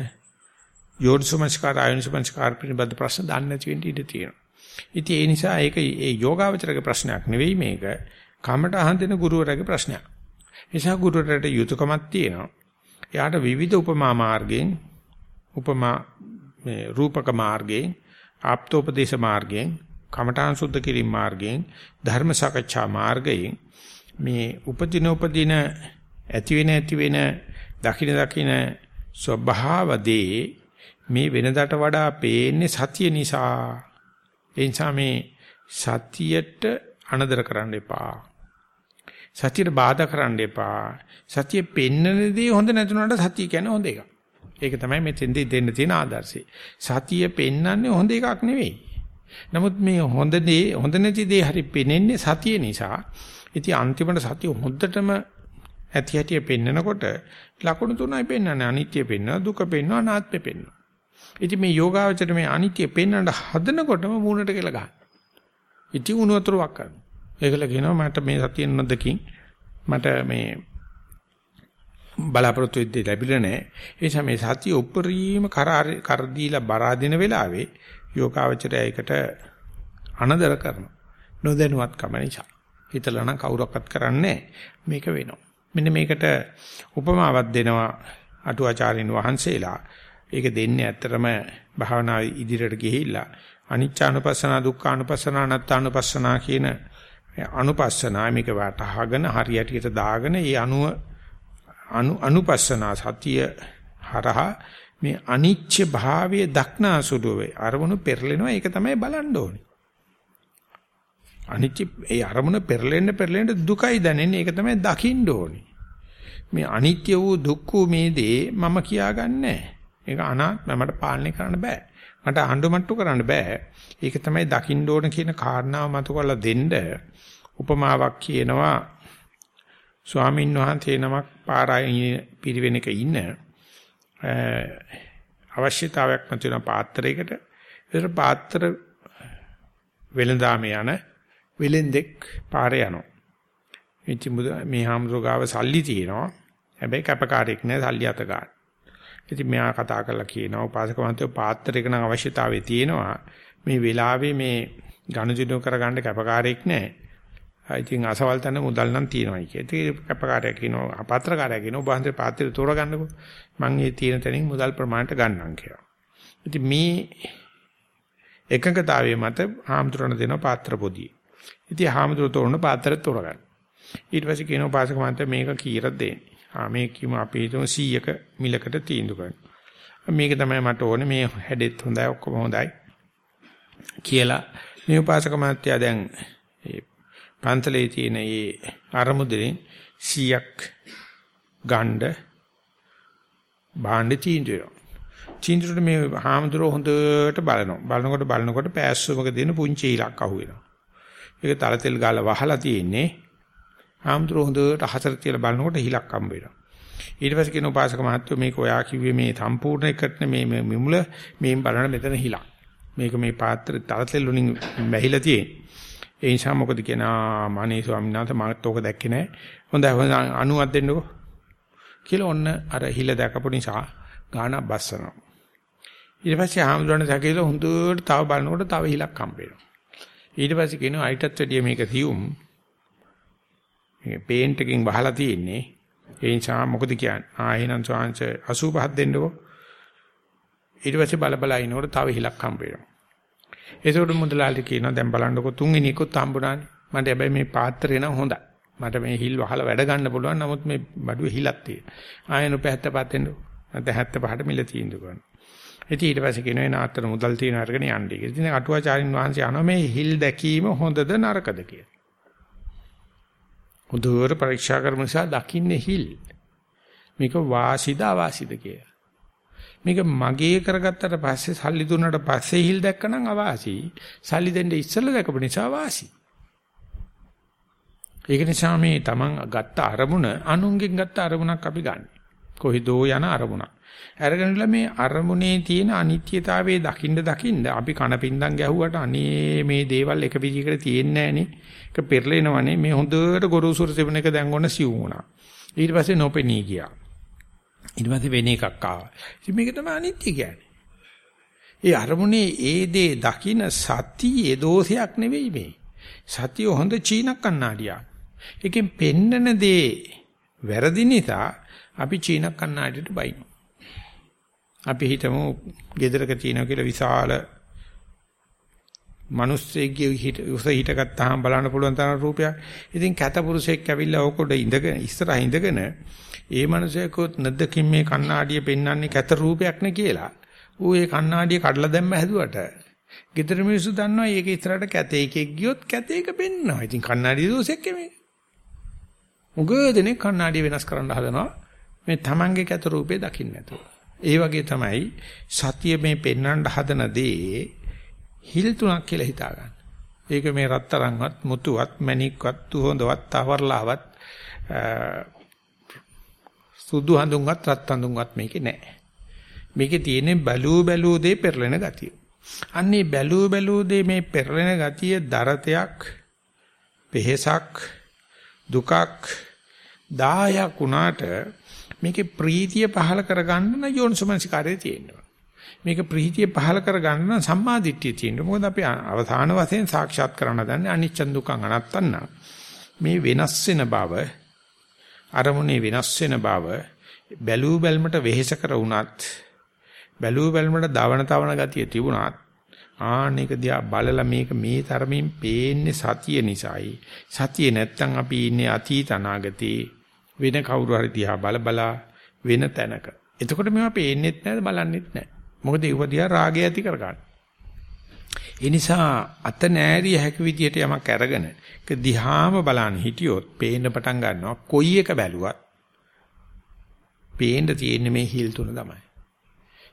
යෝනිසමස්කාර ආයෝනිසමස්කාර පිළිබඳ ප්‍රශ්න දන්නේ නැති වෙන්න ඉඩ තියෙනවා. ඉතින් ඒ නිසා ඒක ඒ යෝගාවචරගේ ප්‍රශ්නයක් නෙවෙයි මේක. කමට අහන් දෙන ගුරුවරයාගේ ප්‍රශ්නයක්. නිසා ගුරුවරයාට යුතුයකමක් තියෙනවා. එයාට විවිධ උපමා මාර්ගයෙන් උපමා මේ රූපක මාර්ගයෙන් ආප්තෝපදේශ මාර්ගයෙන් කමඨාන් සුද්ධ කිරීම මාර්ගයෙන් ධර්ම සාකච්ඡා මාර්ගයෙන් මේ උපදින උපදින ඇති වෙන ඇති වෙන දකින දකින ස්වභාවදී මේ වෙනදාට වඩා පේන්නේ සතිය නිසා. ඒ නිසා මේ සතියට අනදර කරන්න එපා. සතියට බාධා කරන්න එපා. සතිය පෙන්නන දේ හොඳ නැතුණාට සතිය කියන්නේ හොඳ එකක්. ඒක තමයි මෙතෙන්දී දෙන්න තියෙන ආදර්ශය. සතිය පෙන්නන්නේ හොඳ එකක් නෙවෙයි. නමුත් මේ හොඳ දේ හොඳ නැති දේ හරි පෙනෙන්නේ සතිය නිසා. ඉතින් අන්තිමට සතිය හොඳටම ඇති හැටිය පෙන්නකොට ලකුණු තුනයි පෙන්වන්නේ. අනිත්‍ය පෙන්වනවා, දුක පෙන්වනවා, අනාත්මය පෙන්වනවා. ඉතින් මේ යෝගාවචර මේ අනිත්‍ය පෙන්වන්න හදනකොටම මූණට කියලා ගන්න. ඉතින් උණු වතුරක් කරනවා. ඒකල කියනවා මට මේ සතිය නොදකින් මට මේ බලාපොරොත්තු වෙද්දී ලැබිලා නැහැ. ඒ නිසා මේ සතිය උප්පරීම කර දීලා බරා දෙන වෙලාවේ යෝගාවචරය ඒකට අනදර කරනවා. නොදැනුවත්කම නිසා. හිතලා නම් කවුරක්වත් කරන්නේ මේක වෙනවා. මෙන්න මේකට උපමාවක් දෙනවා අටුවාචාරින් වහන්සේලා. ඒක දෙන්නේ ඇත්තටම භාවනා ඉදිරියට ගිහිල්ලා අනිච්චානුපස්සනා දුක්ඛානුපස්සනා අනාත්තානුපස්සනා කියන අනුපස්සනා මේක වටහාගෙන හරියටියට දාගෙන ඒ අනුව අනු අනුපස්සනා සතිය හරහා මේ අනිච්ච භාවයේ දක්නා සුළුවේ අරමුණු පෙරලෙනවා ඒක තමයි බලන්න ඕනේ. අනිච්ච ඒ අරමුණ පෙරලෙන්න පෙරලෙන්න දුකයි දැනෙන්නේ ඒක තමයි දකින්න ඕනේ. මේ අනිත්‍ය වූ දුක්ඛ වූ මේ දේ මම කියාගන්නේ ඒක අනාත්ම මට පාලනය කරන්න බෑ. මට අඬමට්ටු කරන්න බෑ. ඒක තමයි දකින්න ඕන කියන කාරණාව මතු කරලා දෙන්න උපමාවක් කියනවා ස්වාමීන් වහන්සේ නමක් පාරායන පිරිවෙනක ඉන්න අවශ්‍යතාවයක් නැතින පාත්‍රයකට ඒතර පාත්‍ර වෙලඳාම යන වෙලෙන්දෙක් පාරේ යනවා. ඉතින් මේ හාමුදුරුවෝ ගාව සල්ලි තියෙනවා. හැබැයි කැපකාරයෙක් නෑ සල්ලි අත ගන්න. ඉතින් මෙයා කතා කරලා කියනවා උපාසක මහත්තයෝ පාත්‍රයක නම් අවශ්‍යතාවය තියෙනවා. මේ වෙලාවේ මේ ගනුදෙනු කරගන්න කැපකාරයෙක් නෑ. ඉතින් අසවල් තැන මුදල් නම් තියෙනවායි කිය. ඉතින් කැපකාරයා කියනවා පත්‍රකාරයා කියනවා ඔබ හන්දේ පාත්‍රය තෝරගන්නකෝ. මං මේ තියෙන තැනින් මුදල් ප්‍රමාණයට ගන්නම් කියලා. ඉතින් මේ එකඟතාවයේ මත හාමුදුරන දෙන පාත්‍ර පොදිය. ඉතින් හාමුදුර තෝරන පාත්‍රය තෝරගන්න. ඊට පස්සේ කියනවා පාසක මන්ට මේක කීරක් දෙන්නේ. ආ මේ කිම අපි හිතමු 100ක මිලකට තීන්දුව කරනවා. මේක තමයි මට ඕනේ මේ හැඩෙත් හොඳයි ඔක්කොම හොඳයි කියලා මේ උපාසක මහත්තයා දැන් පන්තලේ තියෙන මේ අරමුදෙන් 100ක් ගණ්ඩ භාණ්ඩ තීන්දුව. තීන්දුවට මේ හාමුදුරුවෝ හොඳට බලනවා. බලනකොට බලනකොට පෑස්සුමක දෙන පුංචි ඉලක්ක අහුවෙනවා. ඒක තල තෙල් ගාලා වහලා තියෙන්නේ. හාමුදුරුවෝ හොඳට හතර තියලා බලනකොට හිලක් හම්බ වෙනවා. ඊට පස්සේ කියන උපාසක මහත්තයෝ මේක ඔයා කිව්වේ මේ සම්පූර්ණ එකට මේ මේ මුල මේන් බලන මෙතන හිලක්. මේක මේ පාත්‍රය තල තෙල් වලින් වැහිලා තියෙන්නේ. ඒ නිසා මොකද කියනා මානේ ස්වාමීන් වහන්සේ මාත් ඕක දැක්කේ නැහැ. හොඳයි හොඳ 90ක් දෙන්නකෝ. කියලා ඔන්න අර හිල දැකපු නිසා ගාන බස්සනවා. ඊට පස්සේ ආම්දුරණ දැකලා හොඳට තව බලනකොට තව හිලක් හම්බ වෙනවා. ඊට පස්සේ කියනවා අයිටත් වැඩිය මේක තියුම්. මේ පේන්ට් එකකින් වහලා තියෙන්නේ. ඒ නිසා මොකද කියන්නේ? ආ එහෙනම් ස්වාංශ 85ක් දෙන්නකෝ. ඊට පස්සේ බල බල ඉනකොට තව හිලක් හම්බ වෙනවා. ඒසොට මුදලාලි කියනවා දැන් බලන්නකො තුන්වෙනි එකත් හම්බුණානේ. මට හැබැයි මේ පාත්‍රේ නම් හොඳයි. මට මේ හිල් වහලා වැඩ ගන්න පුළුවන්. නමුත් මේ බඩුවේ හිලක් තියෙනවා. ආයෙ රුපියල් 75 දෙන්න. නැත්නම් 75ට මිල තීන්දුව කරනවා. ඉතින් ඊට පස්සේ කියනවා නාත්තර මුදල් තියෙන අරගෙන යන්නේ කියලා. ඉතින් අටුවාචාරින් වහන්සේ අහනවා මේ හිල් දැකීම හොඳද නරකද කියලා. හොඳට පරීක්ෂා කරන නිසා දකින්නේ හිල්. මේක වාසිද අවාසිද කියලා. මේක මගේ කරගත්තට පස්සේ සල්ලි දුන්නාට පස්සේ හිල් දැක්කනම් අවාසි. සල්ලි දෙන්න ඉස්සෙල්ලා දැකපු නිසා වාසි. ඒක නිසා මේ Taman ගත්ත අරමුණ අනුන්ගෙන් ගත්ත අරමුණක් අපි ගන්න. කොහිදෝ යන අරමුණක්. අරගෙනලා මේ අරමුණේ තියෙන අනිත්‍යතාවයේ දකින්න දකින්න අපි කනපින්දම් ගැහුවට අනේ මේ දේවල් එක විදිහකට තියෙන්නේ නැහනේ. ඒක පෙරලෙනවනේ. මේ හොඳට ගොරෝසුර තිබුණ එක දැන් ඔන්න සිව් වුණා. ඊට පස්සේ නොපෙනී ගියා. ඊට පස්සේ වෙන එකක් ආවා. ඉතින් මේක තමයි අනිත්‍ය කියන්නේ. ඒ අරමුණේ ඒ දේ දකින්න සතියේ දෝෂයක් නෙවෙයි මේ. සතිය හොඳ චීනක් කන්නාඩියක්. එකෙන් පෙන්නන දේ වැරදි නිසා අපි චීනක් කන්නාඩියට බයිනවා. අපි හිතමු ගෙදරක තියෙනවා කියලා විශාල මිනිස්සෙක්ගේ හිට උස හිටගත්තාම බලන්න පුළුවන් තරම් රූපයක්. ඉතින් කැත පුරුෂයෙක් ඇවිල්ලා ඕකොඩ ඉඳගෙන ඉස්සරහ ඉඳගෙන ඒ මිනිසෙකුත් නැද්දකින් මේ කණ්ණාඩිය පෙන්වන්නේ කැත රූපයක් නේ කියලා. ඌ ඒ කණ්ණාඩිය කඩලා දැම්ම හැදුවට ගෙදර මිනිස්සු දන්නවා ඒක ඉස්සරහට කැතේ එකෙක් ගියොත් කැතේක පෙන්නවා. ඉතින් කණ්ණාඩිය දෝෂයක් මේ. උගදෙනේ කණ්ණාඩිය වෙනස් කරන්න හදනවා. මේ Tamange කැත රූපේ දකින්න නැතුව. ඒ වගේ තමයි සතිය මේ පෙන්වන්න හදන දේ හිල් තුනක් කියලා හිතා ගන්න. ඒක මේ රත්තරන්වත් මුතුවත් මණික්වත් තුහොඳවත් තවරලාවත් සුදු හඳුන්වත් රත් හඳුන්වත් මේකේ නැහැ. මේකේ තියෙන්නේ බැලූ බැලූ දේ පෙරලෙන ගතිය. අන්නේ බැලූ බැලූ දේ මේ පෙරලෙන ගතිය දරතයක්, පෙහෙසක්, දුකක්, දායක් උනාට මේකේ ප්‍රීතිය පහල කරගන්න නම් යෝනිසමනසිකාරයේ තියෙනවා. මේක ප්‍රීතිය පහල කරගන්න නම් සම්මාදිට්ඨිය තියෙනවා. මොකද අපි අවධාන වශයෙන් සාක්ෂාත් කරන්න දන්නේ අනිච්ච දුක්ඛං අනත්තන්න. මේ වෙනස් වෙන බව අරමුණේ වෙනස් වෙන බව බැලූ බැල්මට වෙහෙස කර වුණත් බැලූ බැල්මට දවන තවන ගතිය තිබුණත් ආනික දිහා බලලා මේක මේ තරමින් පේන්නේ සතිය නිසායි. සතිය නැත්තම් අපි ඉන්නේ අතීත අනාගතේ වෙන කවුරු හරි දිහා බල බලා වෙන තැනක. එතකොට මේවා පේන්නෙත් නැහැ බලන්නෙත් නැහැ මොකද ඒව දිහා රාගය ඇති කරගන්න. ඒ නිසා අත නෑරිය හැකි විදියට යමක් අරගෙන ඒක දිහාම බලන්න හිටියොත් පේන්න පටන් ගන්නවා කොයි එක බැලුවත් පේන්න තියෙන්නේ මේ හිල් තුන තමයි.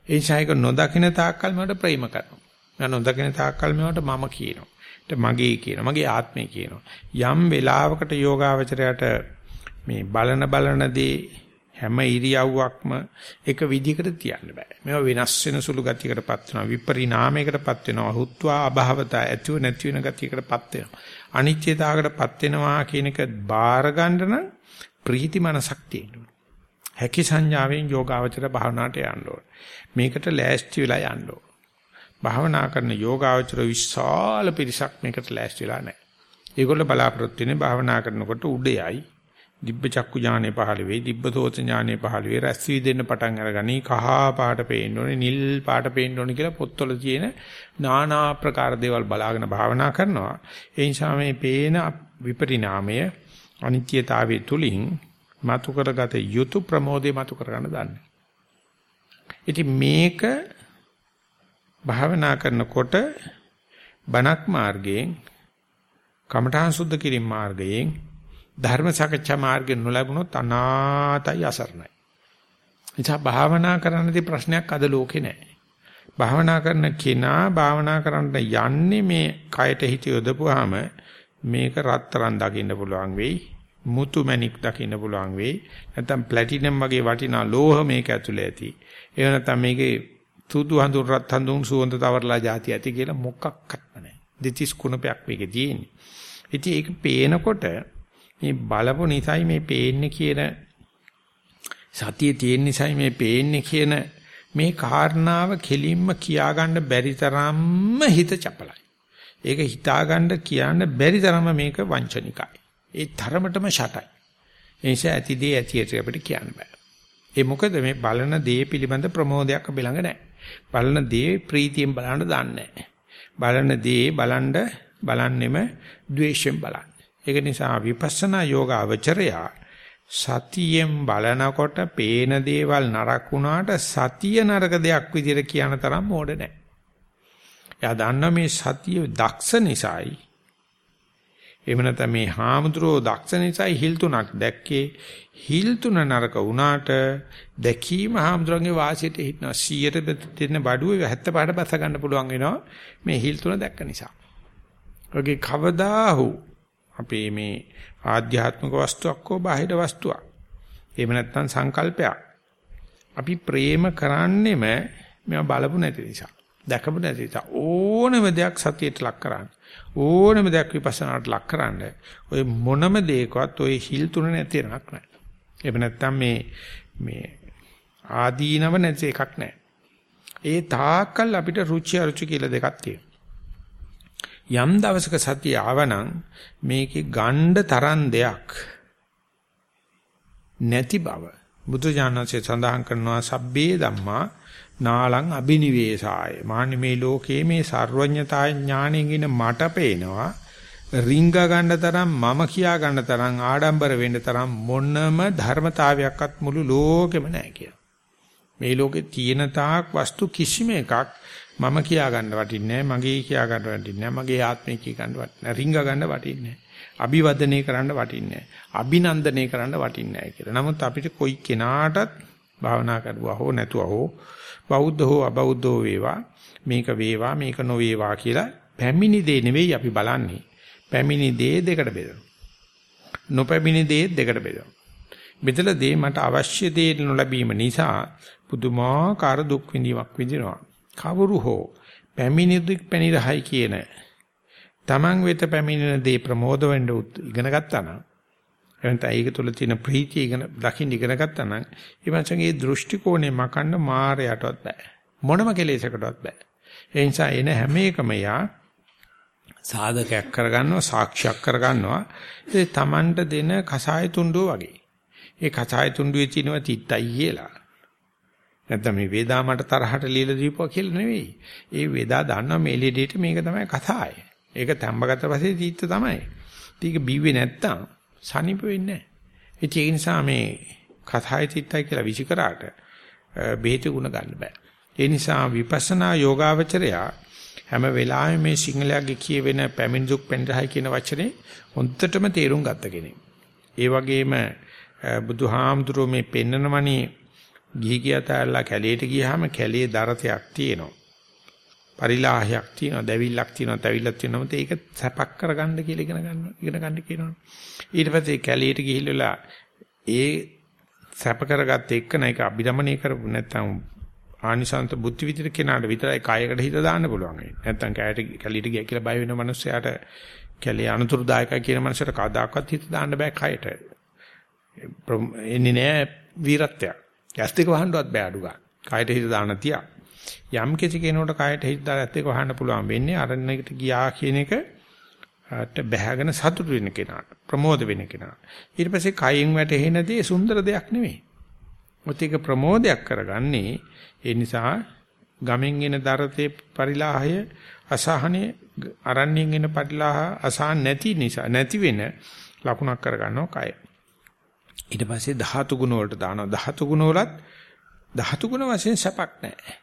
ඒ නිසා ඒක නොදකින තාක්කල් මට ප්‍රේම කරනවා. මම නොදකින තාක්කල් මේවට මම කියනවා. ඒත් මගේ කියනවා. මගේ ආත්මය කියනවා. යම් වෙලාවකට යෝගාවචරයට මේ බලන බලන දේ හැම ඉරියව්වක්ම එක විදිහකට තියන්න බෑ. මේවා වෙනස් වෙන සුළු ගතියකටපත් වෙනවා. විපරිණාමයකටපත් වෙනවා. හුත්වා අභාවත ඇතුව නැති වෙන ගතියකටපත් වෙනවා. අනිත්‍යතාවකටපත් වෙනවා කියන එක බාර ගන්න නම් ප්‍රීති මනසක් තියෙනවා. හැකි සංඥාවෙන් යෝගාවචර භාවනාවට යන්න ඕන. මේකට ලෑස්ති වෙලා යන්න ඕන. භාවනා කරන යෝගාවචර විශාල පිරිසක් මේකට ලෑස්ති වෙලා නැහැ. ඒගොල්ලෝ බලාපොරොත්තු වෙන්නේ භාවනා කරනකොට උඩයයි දිබ්බ චක්කු ඥානෙ පහළ වෙයි දිබ්බ සෝත ඥානෙ පහළ වෙයි රැස් වී දෙන්න පටන් අරගනි කහ පාට පේන්න ඕනේ නිල් පාට පේන්න ඕනේ කියලා පොත්වල තියෙන নানা ආකාර දේවල් බලාගෙන භාවනා කරනවා. ඒ නිසා මේ පේන විපරිණාමය අනිත්‍යතාවයේ තුලින් මතු කරගත යුතු ප්‍රමෝදේ මතු කරගන්න දන්නේ. ඉතින් මේක භාවනා කරනකොට බණක් මාර්ගයෙන් කමඨාන් සුද්ධ කිරීම මාර්ගයෙන් ධර්ම සාකච්ඡා මාර්ගෙ නොලැබුණොත් අනාතයි අසරණයි. එචා භාවනා කරන්නදී ප්‍රශ්නයක් අද ලෝකේ නැහැ. භාවනා කරන කෙනා භාවනා කරන්න යන්නේ මේ කයට හිත යොදපුවාම මේක රත්තරන් දකින්න පුළුවන් වෙයි. මුතු මැණික් දකින්න පුළුවන් වෙයි. නැත්නම් ප්ලැටිනම් වගේ වටිනා ලෝහ මේක ඇතුලේ ඇති. එහෙම නැත්නම් මේකේ සුදු හඳුන් රත් හඳුන් සුවඳ තවරලා જાති ඇති කියලා මොකක්වත් නැහැ. දෙතිස් කුණපයක් මේකේ තියෙන්නේ. ඉතින් ඒක පේනකොට මේ බලපු නිසයි මේ පේන්නේ කියන සතිය තියෙන නිසයි මේ පේන්නේ කියන මේ කාරණාව කෙලින්ම කියාගන්න බැරි තරම්ම හිත චපලයි. ඒක හිතාගන්න කියන්න බැරි තරම මේක වංචනිකයි. ඒ තරමටම ෂටයි. ඒ නිසා ඇති දේ ඇති ඇති අපිට කියන්න බෑ. ඒ මොකද මේ බලන දේ පිළිබඳ ප්‍රමෝදයක් අපි ළඟ නැහැ. බලන දේ ප්‍රීතියෙන් බලන්න දන්නේ නැහැ. බලන දේ බලන්න බලන්නෙම ද්වේෂයෙන් බලන්න. ඒක නිසා විපස්සනා යෝග අවචරයා සතියෙන් බලනකොට පේන දේවල් නරක වුණාට සතිය නරක දෙයක් විදිහට කියන තරම් මෝඩ නැහැ. එයා දන්නා මේ සතිය දක්ෂ නිසායි. එහෙම නැත්නම් මේ හාමුදුරුවෝ දක්ෂ නිසායි හිල් තුනක් දැක්කේ. හිල් තුන නරක වුණාට දැකීම හාමුදුරන්ගේ වාසියට හිටනවා 100ට දෙන්න බඩුවේ 75ට බස ගන්න පුළුවන් වෙනවා මේ හිල් තුන දැක්ක නිසා. ඔගේ කවදා හෝ අපේ මේ ආධ්‍යාත්මික වස්තුවක් හෝ බාහිර වස්තුවක්. එහෙම නැත්නම් සංකල්පයක්. අපි ප්‍රේම කරන්නෙම මේවා බලපු නැති නිසා. දැකපු නැති නිසා ඕනම දෙයක් සතියට ලක් කරන්න. ඕනම දෙයක් විපස්සනාට ලක් කරන්න. ඔය මොනම දෙයකවත් ඔය හිල් තුන නැති එකක් නැහැ. එහෙම නැත්නම් මේ මේ ආදීනව නැති එකක් නැහැ. ඒ තාක්කල් අපිට රුචි අරුචි කියලා දෙකක් තියෙනවා. යම් දවසක සතිය ආවනම් මේකේ ගණ්ඩ තරම් දෙයක් නැති බව බුදු ජානසයේ සඳහන් කරනවා සබ්බේ ධම්මා නාලං අබිනිවේසාය මානි මේ ලෝකයේ මේ සර්වඥතා ඥාණයෙන් මට පේනවා රිංග ගන්න තරම් මම කියා ගන්න තරම් ආඩම්බර වෙන්න තරම් මොනම ධර්මතාවයක්වත් මුළු ලෝකෙම නැහැ කියලා. මේ ලෝකේ තියෙන තාක් වස්තු කිසිම එකක් මම කියා ගන්න වටින්නේ නැහැ, මගේ කියා ගන්න වටින්නේ නැහැ, මගේ ආත්මය කියා ගන්න වටින්නේ නැහැ, රිංග ගන්න වටින්නේ නැහැ. අභිවදනය කරන්න වටින්නේ නැහැ. අභිනන්දනය කරන්න වටින්නේ නැහැ කියලා. නමුත් අපිට කොයි කෙනාටත් භාවනා කරුවා හෝ නැතුවා හෝ බෞද්ධ හෝ අබෞද්ධ හෝ වේවා මේක වේවා මේක නොවේවා කියලා පැමිණි දේ නෙවෙයි අපි බලන්නේ. පැමිණි දේ දෙකට බෙදනවා. නොපැමිණි දේ දෙකට බෙදනවා. බෙදලා දේ මට අවශ්‍ය දේ නොලැබීම නිසා පුදුමාකාර දුක් විඳීමක් විඳිනවා. කවුරු හෝ පැමිණි දුක් පැනිරහයි කියන තමන් වෙත පැමිණෙන දේ ප්‍රමෝද වෙන්න ඉගෙන ගත්තා නම් එවන්ත ඒක තුළ තියෙන ප්‍රීතිය ඉගෙන දකින්න ඉගෙන ගත්තා නම් ඊමණසගේ දෘෂ්ටි කෝණය මකන්න මායයටවත් බෑ. මොනම කෙලෙසකටවත් බෑ. ඒ නිසා එන හැම එකම යා සාධකයක් කරගන්නවා සාක්ෂියක් කරගන්නවා. ඒ තමන්ට දෙන කසාය තුණ්ඩුව වගේ. ඒ කසාය තුණ්ඩුවේ තියෙනවා තිත්තයි කියලා. නැත්නම් මේ වේදා මට තරහට লীලා දීපුවා කියලා නෙවෙයි. ඒ වේදා දන්නවා මේ ලෙඩේට මේක තමයි කසාය ඒක තැම්බගත්ත පස්සේ තීත්ත තමයි. ඒක බීවේ නැත්තම් සනීප වෙන්නේ නැහැ. ඒ නිසා මේ කසාය තිත්තයි කියලා විසිකරාට බෙහෙත ගුණ ගන්න බෑ. ඒ නිසා විපස්සනා යෝගාවචරයා හැම වෙලාවෙම මේ සිංහලයේ කියවෙන පැමිණ දුක් පෙන්රහයි කියන වචනේ හොන්දටම තේරුම් ගත්ත කෙනෙක්. ඒ වගේම බුදුහාමුදුරුවෝ මේ පෙන්නනමනේ ගිහි ගියතාලා කැලේට ගියාම කැලේ දරතයක් තියෙනවා. පරිලාහයක් තියෙනවා, දැවිල්ලක් තියෙනවා, තැවිල්ලක් තියෙනවා. ඒක සැපක් කරගන්න කියලා ඉගෙන ගන්න ඉගෙන ගන්න කියනවා. ඊට පස්සේ කැලේට ගිහිල්ලා ඒ සැප කරගත්ත එක නේක අභිරමණය කරපු නැත්නම් ආනිසංස බුද්ධ විදිහට කෙනාට විතරයි කායයකට හිත දාන්න පුළුවන්. නැත්තම් කැලේට කැලීට ගියා කියලා බය වෙන මනුස්සයාට කැලේ අනුතුරුදායකයි කියන මනුස්සයට කවදාකවත් හිත දාන්න බෑ කයට. එන්නේ නෑ වීරත්වයක්. ඇස් දෙක වහන්නවත් බෑ අඩු ගන්න. කයට හිත දාන්න තියා. යම් කිසි කෙනෙකුට කයට හිත දාලා ඇස් දෙක වහන්න පුළුවන් වෙන්නේ අරණයකට ගියා කියන එකට බැහැගෙන සතුටු වෙන කෙනාට ප්‍රමෝද වෙන කෙනාට. ඊට පස්සේ කයින් වැටෙන දේ සුන්දර දෙයක් නෙමෙයි. මොකද ඒක ප්‍රමෝදයක් කරගන්නේ ඒ නිසා ගමෙන් එන දරතේ පරිලාහය අසහනේ අරණ්‍යෙන් එන පරිලාහ අසහන් නැති නිසා නැති වෙන ලකුණක් කරගන්නවා කය. ඊට පස්සේ ධාතු ගුණ වලට දානවා. ධාතු ගුණ වලත් ධාතු ගුණ වශයෙන් සැපක් නැහැ.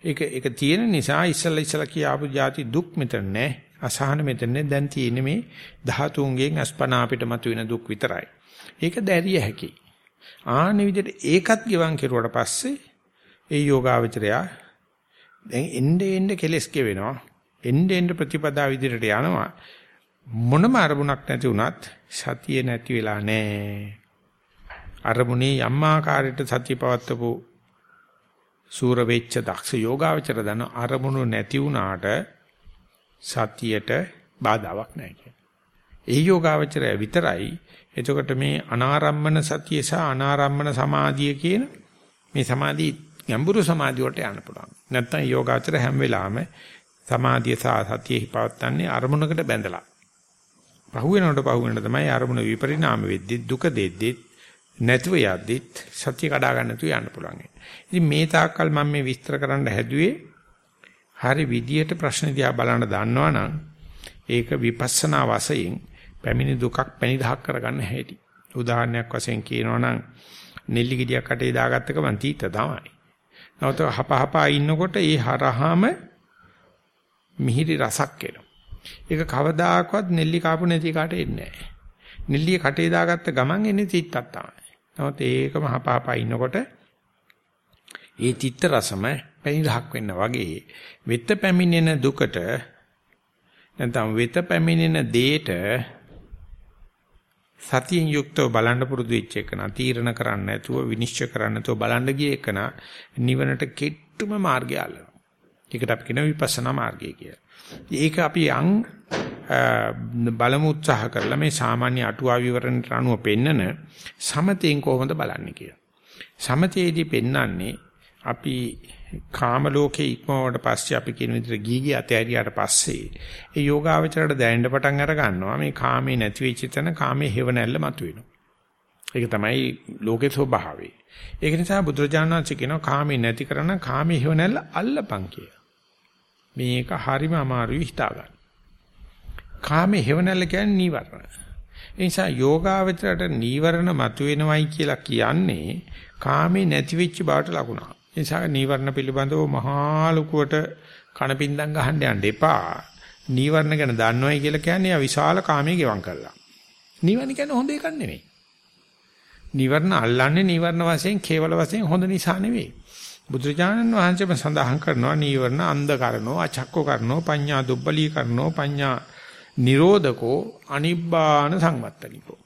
ඒක ඒක තියෙන නිසා ඉස්සලා ඉස්සලා කියාපු જાති දුක් මෙතන නැහැ. අසහන මෙතන දැන් තියෙන්නේ මේ ධාතුන්ගෙන් අස්පනා අපිට මතුවෙන දුක් විතරයි. ඒක දැරිය හැකියි. ආන විදිහට ඒකත් ගෙවන් කෙරුවට පස්සේ ඒ යෝගාවචරයා දැන් එnde එnde කෙලස් කෙවෙනවා. එnde එnde ප්‍රතිපදා විදිහට යනවා. මොනම අරමුණක් නැති වුණත් සතිය නැති වෙලා නැහැ. අරමුණේ යම් ආකාරයකට සතිය පවත්වපු සූර වෙච්ච දක්ෂ යෝගාවචර දන අරමුණු නැති වුණාට සතියට බාධාවක් නැහැ කියන්නේ. ඒ යෝගාවචරය විතරයි එතකොට මේ අනාරම්මන සතිය සහ අනාරම්මන සමාධිය කියන මේ සමාධි ගැඹුරු සමාධිය වලට යන්න පුළුවන්. නැත්තම් යෝගාචර හැම වෙලාවෙම සමාධිය සහ සතියෙහි පවත්න්නේ අරමුණකට බැඳලා. පහු වෙනකොට පහු වෙනකොට තමයි අරමුණ විපරිණාම වෙද්දි දුක දෙද්දි නැතුව යද්දිත් සත්‍ය කඩා ගන්න තු යන්න පුළුවන්. ඉතින් මේ තාක්කල් මම මේ විස්තර කරන්න හැදුවේ හරි විදියට ප්‍රශ්න දිහා බලන්න දන්නවනම් ඒක විපස්සනා වශයෙන් පැමිණි දුකක් පැණිදහක් කරගන්න හැටි. උදාහරණයක් වශයෙන් කියනවා නම් නෙල්ලි ගෙඩියක් අටේ දාගත්ත ගමන් තීත තමයි. නැවත හපහපා ඉන්නකොට ඒ හරහාම මිහිරි රසක් එනවා. ඒක කවදාකවත් නෙල්ලි කාපු නැති කාට එන්නේ නැහැ. නෙල්ලිය කටේ දාගත්ත ගමන් එන්නේ තිත්තක් තමයි. නමුත් ඒකම හපහපා ඉන්නකොට ඒ තිත්ත රසම පැණිරහක් වෙන්න වගේ වෙත පැමිණෙන දුකට නැත්නම් වෙත පැමිණෙන දේට සතියෙන් යුක්තව බලන්න පුරුදු වෙච්ච එකන තීරණ කරන්න නැතුව විනිශ්චය කරන්න නැතුව බලන්න ගිය එකන නිවනට කෙට්ටුම මාර්ගය අල්ලනවා. ඒකට අපි කියන විපස්සනා මාර්ගය කියලා. ඒක අපි යම් බලමු උත්සාහ කරලා මේ සාමාන්‍ය අටුවා විවරණට අනුව පෙන්නන සමතෙන් කොහොමද බලන්නේ කියලා. සමතේදී පෙන්නන්නේ අපි කාම ලෝකේ ඉක්මවට පස්සේ අපි කියන විදිහට ගීගී අතෑරියාට පස්සේ ඒ යෝගාවචරයට දැනෙන්න පටන් අර ගන්නවා මේ කාමේ නැති වෙච්ච තැන කාමේ හේව නැල්ල මතුවෙනවා. ඒක තමයි ලෝකේ ස්වභාවය. ඒක නිසා බුදුරජාණන් වහන්සේ කියනවා කාමේ නැති කරන කාමේ හේව නැල්ල අල්ලපන් කිය. මේක හරිම අමාරුයි හිතා ගන්න. කාමේ හේව නැල්ල කියන්නේ නීවරණ. ඒ නිසා යෝගාවචරයට නීවරණ මතුවෙනවයි කියලා කියන්නේ කාමේ නැති වෙච්ච බවට ලකුණක්. ඒ නිසා නීවරණ පිළිබඳව මහා ලුකුවට කණපින්දම් ගහන්න යන්න එපා. නීවරණ ගැන දන්නවයි කියලා කියන්නේ ආ විශාල කාමයේ ගෙවම් කරලා. නීවරණ කියන්නේ හොඳ එකක් නෙවෙයි. නීවරණ අල්ලන්නේ නීවරණ වශයෙන් කේවල වශයෙන් හොඳ නිසා නෙවෙයි. බුදුරජාණන් වහන්සේම සඳහන් කරනවා නීවරණ අන්ධ කරනෝ අචක්කෝ කරනෝ පඤ්ඤා දුබ්බලී කරනෝ පඤ්ඤා නිරෝධකෝ අනිබ්බාන සංවත්තනිකෝ.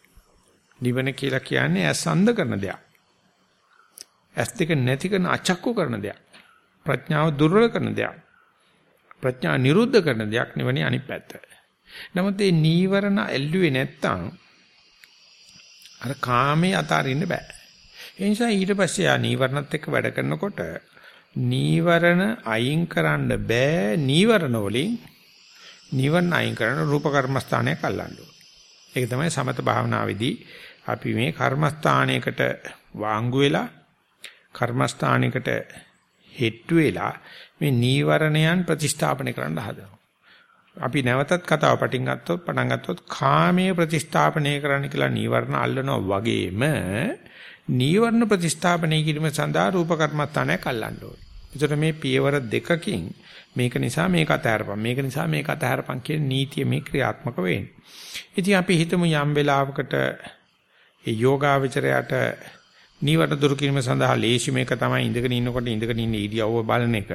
නිවන කියලා කියන්නේ ඇස් අන්ධ කරන දෙයක්. ඇස් දෙක නැති කරන අචක්කු කරන දෙයක්. ප්‍රඥාව දුර්වල කරන දෙයක්. ප්‍රඥා නිරුද්ධ කරන දෙයක් නෙවෙයි අනිත් පැත්ත. නමුත් මේ නීවරණ ඇල්ලුවේ නැත්තම් අර කාමයේ අතාරින්න බෑ. ඒ නිසා ඊට පස්සේ ආ නීවරණත් එක්ක වැඩ කරනකොට නීවරණ අයින් කරන්න බෑ නීවරණ වලින් නීවරණ අයින් කරන රූප කර්මස්ථානයක් අල්ලන්න ඕනේ. ඒක තමයි සමත භාවනාවේදී අපි මේ කර්මස්ථානයකට වාංගු වෙලා කර්මස්ථානයකට හෙට්ටු වෙලා මේ නීවරණයන් ප්‍රතිස්ථාපනය කරන්න හදනවා. අපි නැවතත් කතාව පටින් ගත්තොත් පටන් ගත්තොත් කාමයේ ප්‍රතිස්ථාපනය කරන්න කියලා නීවරණ අල්ලනවා වගේම නීවරණ ප්‍රතිස්ථාපනය කිරීම සඳහා රූප කර්මස්ථානයක් අල්ලන්න ඕනේ. ඒතර මේ පියවර දෙකකින් මේක නිසා මේක අතහැරපන් මේක නිසා මේක අතහැරපන් කියන නීතිය මේ ක්‍රියාත්මක වෙන්නේ. ඉතින් අපි හිතමු යම් වෙලාවකට ඒ යෝගාවචරයට නීවරණ දුරු කිරීම සඳහා ලේසි මේක තමයි ඉඳගෙන ඉන්නකොට ඉඳගෙන ඉන්න ඉරියව්ව බලන එක.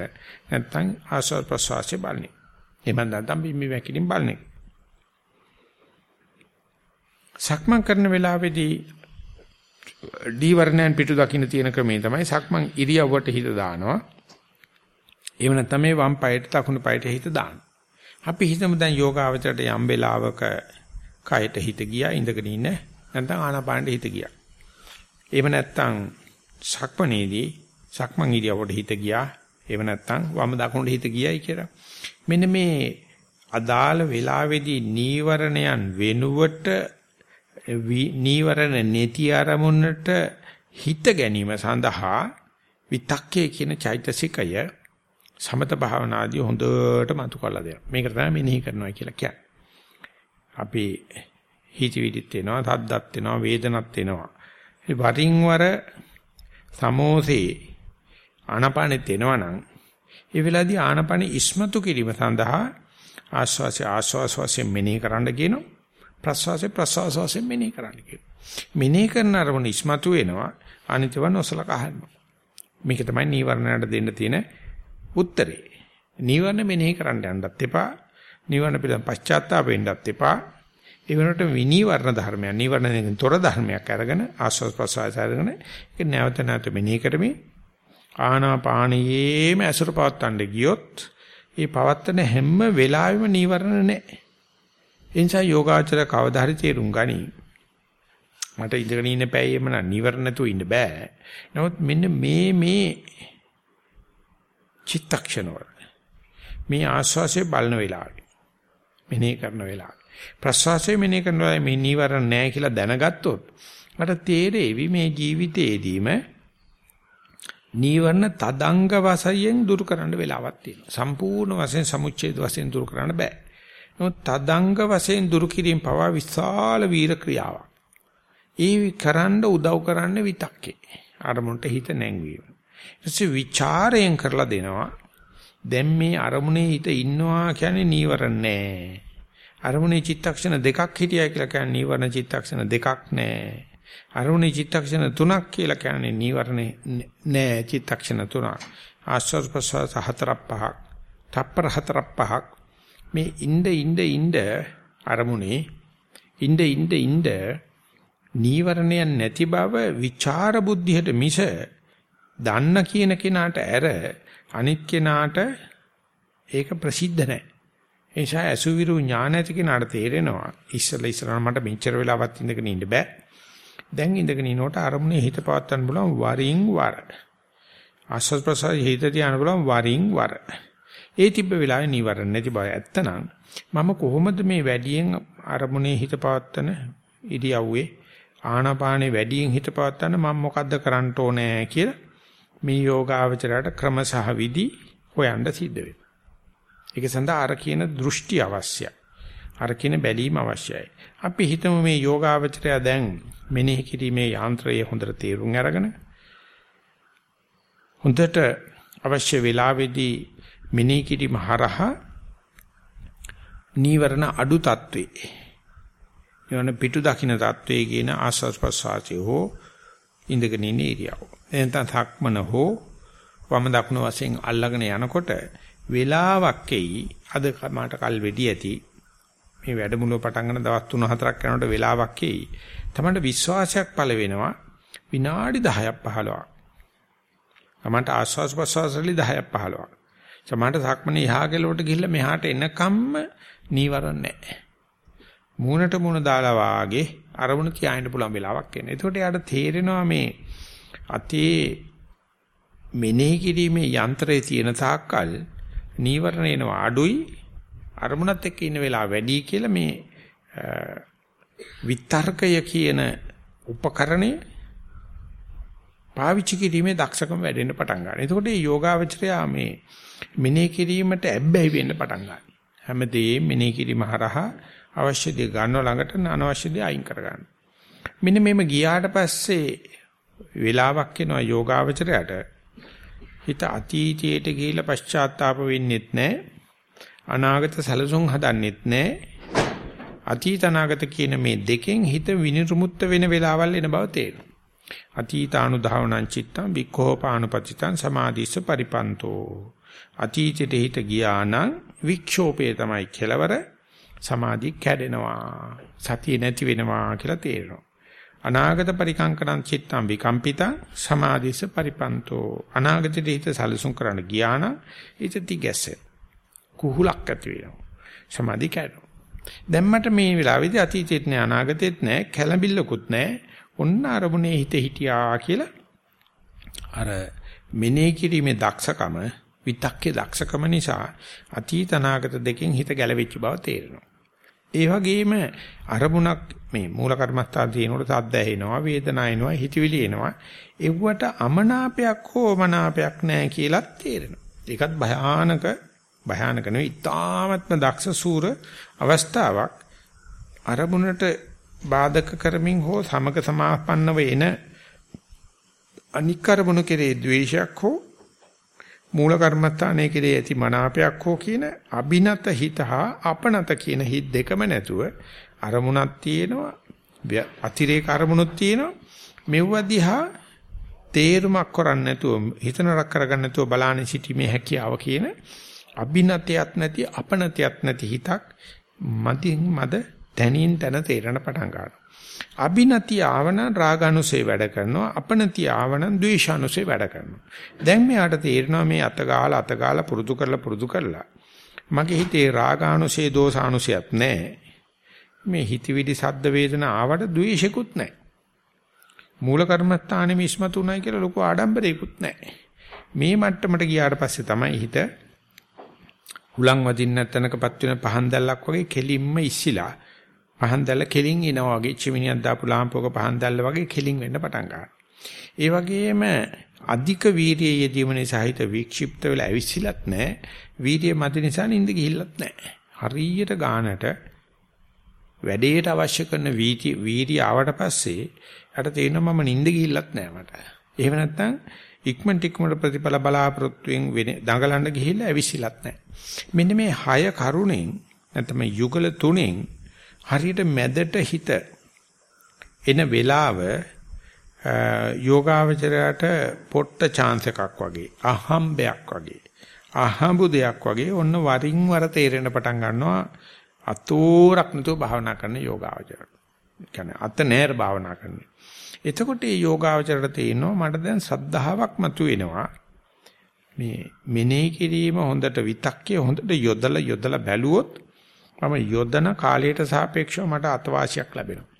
නැත්තම් ආස්වාද ප්‍රසවාසය බලන එක. එහෙම නැත්නම් බිම්බි වැකිලින් බලන එක. සක්මන් කරන වෙලාවේදී දීවරණයන් පිටු දකින්න තියෙන ක්‍රමේ තමයි සක්මන් ඉරියව්වට හිත දානවා. එහෙම නැත්නම් මේ වම් පායට දකුණු පායට හිත දානවා. අපි හිතමු දැන් යෝගාවචරයට යම් වෙලාවක කයට හිත ගියා ඉඳගෙන ඉන්න නැත්නම් ආනාපානෙ හිත ගියා. එහෙම නැත්නම් සක්මණේදී සක්මන් ඉරියවට හිත ගියා. එහෙම නැත්නම් වම දකුණට හිත ගියයි කියලා. මෙන්න මේ අදාළ වේලාවේදී නීවරණයන් වෙනුවට නීවරණ නැති ආරමුණට හිත ගැනීම සඳහා විතක්කේ කියන චෛතසිකය සමත භාවනාදී හොඳට මතු කරලා දෙනවා. මේක තමයි මෙනෙහි කරනවා කියලා කියන්නේ. අපි හිතවිලිත් එනවා, තද්දත් එනවා, වේදනත් එනවා. වරින් වර සමෝසේ ආනපනෙත් එනවනම් ඒ වෙලාවේදී ආනපන ඉස්මතු කිරීම සඳහා ආස්වාසය ආස්වාස වශයෙන් මෙනෙහි කරන්න කියනවා ප්‍රස්වාසය ප්‍රස්වාස වශයෙන් මෙනෙහි කරන්න කියනවා මෙනෙහි කරන අරමුණ ඉස්මතු වෙනවා අනිත්‍යව නොසලකා හරිනවා. මේක තමයි නීවරණයට දෙන්න තියෙන උත්තරේ. නීවරණ මෙනෙහි කරන්න යන්නත් එපා. නීවරණ පිළිබඳ පශ්චාත්තාප වෙන්නත් එපා. ඒ වෙනකොට විනීවරණ ධර්මයක් නීවරණයෙන් තොර ධර්මයක් අරගෙන ආස්වාද ප්‍රසආස අරගෙන ඒක නැවත නැවත මෙනෙහි කරමින් ආනාපානයේම ඇසුර පවත්තන්න ගියොත් ඒ පවත්තන හැම වෙලාවෙම නීවරණ නැහැ. ඒ නිසා යෝගාචර කවදා හරි තේරුම් ගනි. මට ඉඳගෙන ඉන්න පැයෙම නම් නීවරණ නැතුව ඉන්න බෑ. නමුත් මෙන්න මේ මේ චිත්තක්ෂණවල මේ ආස්වාසිය බලන වෙලාවේ මෙනෙහි කරන වෙලාවේ ප්‍රසවාසය මෙනේ කරනවා මේ නීවරණ නැහැ කියලා දැනගත්තොත් මට තේරෙවි මේ ජීවිතේදීම නීවරණ තදංග වශයෙන් දුරු කරන්න වෙලාවක් තියෙනවා. සම්පූර්ණ වශයෙන් සමුච්ඡේද වශයෙන් දුරු කරන්න බෑ. නමුත් තදංග වශයෙන් දුරු කිරීම පවා විශාල වීර ක්‍රියාවක්. ඒ කරන්න උදව් කරන්න විතක්කේ. අරමුණට හිත නැංවීම. ඊටසේ ਵਿਚාරයෙන් කරලා දෙනවා. දැන් මේ අරමුණේ හිත ඉන්නවා කියන්නේ නීවරණ නෑ. අරමුණේ චිත්තක්ෂණ දෙකක් හිටියයි කියලා කියන්නේ නීවරණ චිත්තක්ෂණ දෙකක් නෑ. අරමුණේ චිත්තක්ෂණ තුනක් කියලා කියන්නේ නීවරණ නෑ චිත්තක්ෂණ තුනක්. ආස්වාද ප්‍රසවාස හතරක් පහක්. තප්පර හතරක් පහක්. මේ ඉnde ඉnde ඉnde අරමුණේ ඉnde ඉnde ඉnde නීවරණයක් නැති බව විචාර බුද්ධියට මිස දන්න කියන කෙනාට ඇර අනිත් කෙනාට ඒක ප්‍රසිද්ධ නැහැ. ඒ නිසා අසුවිරු ඥාන ඇති කෙනාට තේරෙනවා ඉස්සලා ඉස්සරහ මට මෙච්චර වෙලාවක් ඉඳගෙන ඉන්න බෑ. දැන් ඉඳගෙන ඉනකොට අරමුණේ හිත පවත්වන්න බලන් වරින් වර. ආස්වාද ප්‍රසාර හිත තියාන බලන් වරින් වර. ඒ තිබ්බ වෙලාවේ නීවරණ නැති බව ඇත්තනම් මම කොහොමද මේ වැඩියෙන් අරමුණේ හිත පවත්වන ඉරියව්වේ ආනාපානේ වැඩියෙන් හිත පවත්වන්න මම මොකද්ද කරන්න ඕනේ කියලා මේ යෝගාවචරයට ක්‍රම සහ විදි හොයන්න සිද්ධ වෙනවා. ඒක සඳහා අර කියන දෘෂ්ටි අවශ්‍යයි. අර කියන බැලීම අවශ්‍යයි. අපි හිතමු මේ යෝගාවචරය දැන් මෙනෙහි කිරීමේ යාන්ත්‍රය හොඳට තේරුම් අරගෙන හොඳට අවශ්‍ය වෙලාවේදී මෙනෙහි කිරීම හරහා නීවරණ අඩු තත්වේ යන පිටු දකින්න තත්වයේ කියන ආස්වාස් ප්‍රසආචේ හෝ ඉඳගෙන ඉන්න ඉරියව. එතන තක්මන හෝ වම දකුණු වශයෙන් අල්ලගෙන යනකොට වෙලාවක් එයි අද මට කල් වෙඩි ඇති මේ වැඩමුළුව පටන් ගන්න දවස් 3-4ක් යනකොට වෙලාවක් එයි තමයි විශ්වාසයක් පළ වෙනවා විනාඩි 10ක් 15ක් තමන්ට ආස්වාස් ප්‍රසවාසලි 10ක් 15ක් සමහරට සක්මනේ යහා කෙලවට ගිහිල්ලා මෙහාට එනකම්ම නීවරණ නැහැ මූණට මූණ දාලා වාගේ අරමුණ තියාගෙන පුළුවන් වෙලාවක් එන. එතකොට යාට තේරෙනවා මේ අතේ මෙනෙහි කිරීමේ යන්ත්‍රයේ තියෙන තාක්කල් නීවරණ එනවා අඩුයි අරමුණත් එක්ක ඉන්න වෙලාව වැඩි කියලා මේ විතර්කය කියන උපකරණය පාවිච්චි කිරීමේ දක්ෂකම වැඩෙන්න පටන් ගන්නවා. එතකොට මේ යෝගාවචරය මේ මෙනෙහි කිරීමට ඇබ්බැහි වෙන්න පටන් ගන්නවා. හැමදේම මෙනෙහි කිරීම හරහා අවශ්‍ය දේ ගන්නව ළඟට අනවශ්‍ය දේ අයින් කර ගන්න. මෙන්න මේම ගියාට පස්සේ වෙලාවක් එනවා යෝගාවචරයට හිත අතීතයට ගිහිලා පශ්චාත්තාප වෙන්නෙත් නැහැ. අනාගත සැලසුම් හදන්නෙත් නැහැ. අතීත අනාගත කියන මේ දෙකෙන් හිත විනිර්මුක්ත වෙන වෙලාවල් එන බව තේරෙනවා. අතීතානුධාවනං චිත්තං වික්ඛෝපානුපතිතං සමාධිස්ස පරිපන්තෝ. අතීතයට හිත ගියා නම් වික්ෂෝපේ තමයි කෙලවර සමාධිය කැඩෙනවා සතිය නැති වෙනවා කියලා තේරෙනවා. අනාගත පරිකංකරං චිත්තං විකම්පිතං සමාධිස පරිපන්තෝ. අනාගතයේ හිත සැලසුම් කරන්න ගියාන හිත තිගැස්සේ කුහුලක් ඇති වෙනවා. සමාධිය කැඩෙනවා. දැන් මට මේ වෙලාවේදී අතීතෙත් නෑ අනාගතෙත් නෑ කැළඹිල්ලකුත් නෑ. ඔන්න අරමුණේ හිත හිටියා කියලා අර මෙනේ කිරීමේ දක්ෂකම විතක්කේ දක්ෂකම නිසා අතීත අනාගත දෙකෙන් හිත ගැලවෙච්ච බව තේරෙනවා. ඒ වගේම අරමුණක් මේ මූල කර්මස්ථාන තියෙනකොට සද්ද ඇහෙනවා වේදනා එනවා හිතවිලි එනවා එව්වට අමනාපයක් හෝ මනාපයක් නැහැ කියලා තේරෙනවා. ඒකත් භයානක භයානක නෙවෙයි ඉතාමත්ම දක්ෂ සූර අවස්ථාවක් අරමුණට බාධක කරමින් හෝ සමග සමාපන්නව එන අනිකරමුණු කෙරේ ද්වේෂයක් හෝ මූල කර්මස්ථානයේ කෙරේ ඇති මනාපයක් හෝ කියන අබිනත හිත හා අපනත කියන හිත් දෙකම නැතුව අරමුණක් තියෙනවා අතිරේක අරමුණුත් තියෙනවා. මෙව්ව දිහා තේරුමක් කරන්නේ නැතුව හිතනරක් කරගන්න නැතුව බලාන සිටීමේ හැකියාව කියන අබිනතයක් නැති අපනතයක් නැති හිතක් මදින් මද තනින් තන තේරෙන පටන් ගන්නවා. අබිනතිය ආවන රාගානුසේ වැඩ කරනවා අපනතිය ආවන ද්වේෂානුසේ වැඩ කරනවා. දැන් මෙයාට තේරෙනවා මේ අතගාලා අතගාලා පුරුදු කරලා පුරුදු කරලා. මගේ හිතේ රාගානුසේ දෝසානුසයත් නැහැ. මේ හිතවිලි සද්ද වේදනා ආවට ද්වේෂිකුත් නැහැ. මූල කර්මස්ථානෙම ඉස්මතුණයි කියලා ලොකු ආඩම්බරයකුත් නැහැ. මේ මට්ටමට ගියාට පස්සේ තමයි හිත හුලං වදින්න තැනකපත් වෙන පහන් දැල්ලක් වගේ කෙලින්ම ඉස්සිලා පහන් දැල්ල කෙලින් එනවා වගේ චිමිනියක් දාපු ලාම්පුවක පහන් දැල්ල වගේ කෙලින් වෙන්න පටන් ගන්නවා. ඒ වගේම අධික වීර්යය යෙදීම නිසා හිත වික්ෂිප්ත වෙලා ඇවිස්සিলাත් නැහැ. වීර්යය මත නිසා නිින්ද ගිහිල්ලත් නැහැ. හරියට ගානට වැඩේට අවශ්‍ය කරන වීති වීර්ය ආවට පස්සේ යට තේරෙනවා මම නිින්ද ගිහිල්ලත් නැහැ මට. එහෙම නැත්නම් ඉක්මනට ඉක්මනට ප්‍රතිඵල බලාපොරොත්තුෙන් වෙන දඟලන්න ගිහිල්ලා ඇවිස්සিলাත් නැහැ. මෙන්න මේ හය කරුණෙන් නැත්නම් යුගල තුනෙන් හරියට මැදට හිත එන වෙලාව යෝගාවචරයට පොට්ට chance එකක් වගේ අහම්බයක් වගේ අහඹු දෙයක් වගේ ඔන්න වරින් වර තේරෙන පටන් ගන්නවා අතෝරක් නතුව භාවනා කරන යෝගාවචරයට කියන්නේ අත නෑර භාවනා කරනවා. එතකොට මේ යෝගාවචරයට තේිනවා මට දැන් සද්ධාාවක් මතුවෙනවා. මේ මෙනෙහි කිරීම හොඳට විතක්කේ හොඳට යොදලා යොදලා බැලුවොත් මම යොදන කාලයට සාපේක්ෂව මට අතවාසියක් ලැබෙනවා.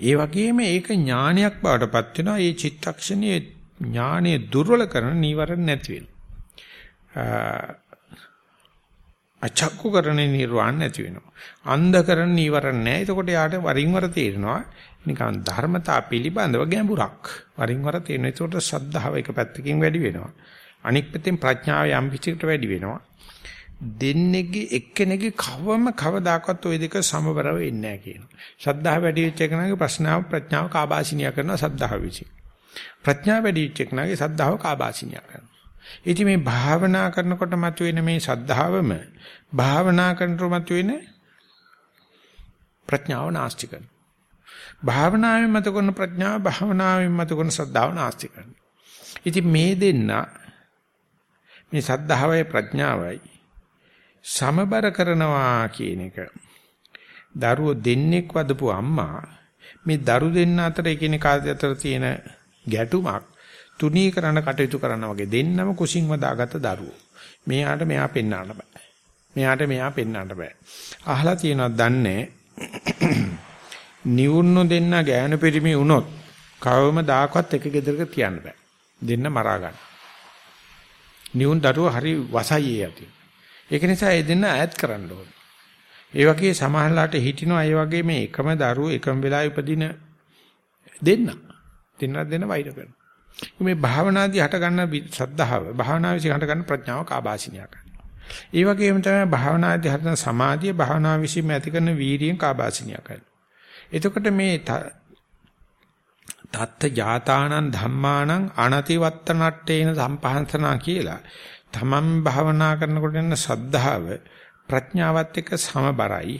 ඒ වගේම ඒක ඥානයක් බවට පත් වෙනවා. මේ චිත්තක්ෂණයේ ඥානය දුර්වල කරන නීවරණ නැති වෙනවා. අචක්කු කරන නිර්වාණ නැති වෙනවා. අන්ධ කරන නීවරණ නැහැ. එතකොට යාට වරින් වර තේරෙනවා නිකන් ධර්මතා පිළිබඳව ගැඹුරක්. වරින් වර තේරෙනවා. ඒකට ශ්‍රද්ධාව එක පැත්තකින් වැඩි වෙනවා. අනික් පැත්තෙන් ප්‍රඥාව යම් පිටකට වැඩි වෙනවා. දෙන්නේගේ එක්කෙනෙක්ගේ කවම කවදාකවත් ওই දෙක සමබර වෙන්නේ නැහැ කියනවා. ශ්‍රද්ධාව වැඩි වෙච්ච එකනගේ ප්‍රශ්නාව ප්‍රඥාව කාබාසිනිය කරනවා ශ්‍රද්ධාව විසින්. ප්‍රඥාව වැඩි වෙච්ච එකනගේ ශ්‍රද්ධාව කාබාසිනිය කරනවා. ඉතින් මේ භාවනා කරනකොට මතුවෙන මේ ශ්‍රද්ධාවම භාවනා කරනකොට මතුවෙන ප්‍රඥාව නාස්ති කරනවා. භාවනාවෙන් මත කරන ප්‍රඥාව භාවනාවෙන් මත කරන ශ්‍රද්ධාව නාස්ති කරනවා. ඉතින් මේ දෙන්න මේ ශ්‍රද්ධාවයි ප්‍රඥාවයි සමබර කරනවා කියන එක. දරුවෝ දෙන්නෙක් වදපු අම්මා මේ දරු දෙන්න අතර එකිනෙකා අතර තියෙන ගැටුමක් තුනී කරන්න කටයුතු කරන වගේ දෙන්නම කුසින් වදාගත්ත දරුවෝ. මෙයාට මෙයා පෙන්වන්න බෑ. මෙයාට මෙයා පෙන්වන්න බෑ. අහලා තියෙනවද දන්නේ නිවුන්නු දෙන්න ගෑනු පිරිමි වුණොත් කවම දායකවත් එක ගෙදරක තියන්න බෑ. දෙන්න මරා ගන්න. නිවුන් දරුවෝ හරි වසයි යති. ඒක නිසා ඒ දෙන්න ඈත් කරන්න ඕනේ. ඒ වගේ සමහරලාට හිටිනවා ඒ වගේ මේ එකම දරුවෝ එකම වෙලාවෙ උපදින දෙන්න. දෙන්න දෙන්න වෛර කරනවා. මේ භාවනාදී හට ගන්න ශ්‍රද්ධාව භාවනා විශ්ේ හට ගන්න ප්‍රඥාව කාබාසිනිය කරනවා. ඒ වගේම තමයි භාවනාදී හටන සමාධිය භාවනා විශ්ීම ඇති කරන වීරියෙන් කාබාසිනිය කරනවා. එතකොට මේ තත්ත ජාතානං ධම්මානං අනතිවත්තනට්ඨේන සම්පහන්සනා කියලා තමන් භාවනා කරනකොට එන ශ්‍රද්ධාව ප්‍රඥාවත් එක්ක සමබරයි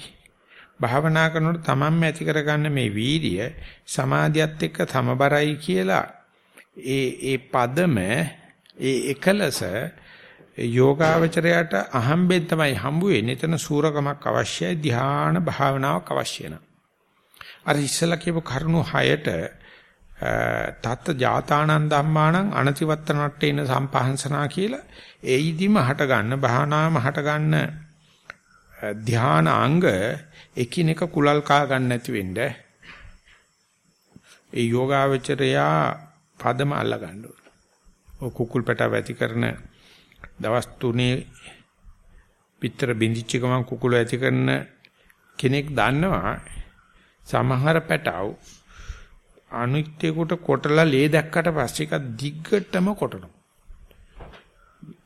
භාවනා කරනකොට තමන්ම ඇති කරගන්න මේ වීර්ය සමාධියත් එක්ක සමබරයි කියලා ඒ ඒ පදම ඒ එකලස යෝගාවචරයට අහම්බෙන් තමයි හම්බ වෙන්නේ. එතන සූරකමක් අවශ්‍යයි, ධ්‍යාන භාවනාවක් අවශ්‍ය නැහැ. අර ඉස්සලා කියපු කරුණු 6ට තත් ජාතානන් ධම්මානං අනතිවත්තනට්ටේන සම්පහන්සනා කියලා ඒයිදිම හට ගන්න භාවනාවම හට ගන්න ධ්‍යාන අංග එකිනෙක කුලල් කා ගන්න නැති වෙන්න ඒ යෝගාවචරයා පදම අල්ල ගන්න ඕන. ඔය කුකුල් පැටව ඇති කරන දවස් තුනේ පිටර බින්දිච්ච ගමන් කුකුල ඇති කරන කෙනෙක් දන්නවා සමහර පැටව අනිත්‍යකට කොටලා ලේ දැක්කට පස්සේ එක දිග්ගටම කොටනවා.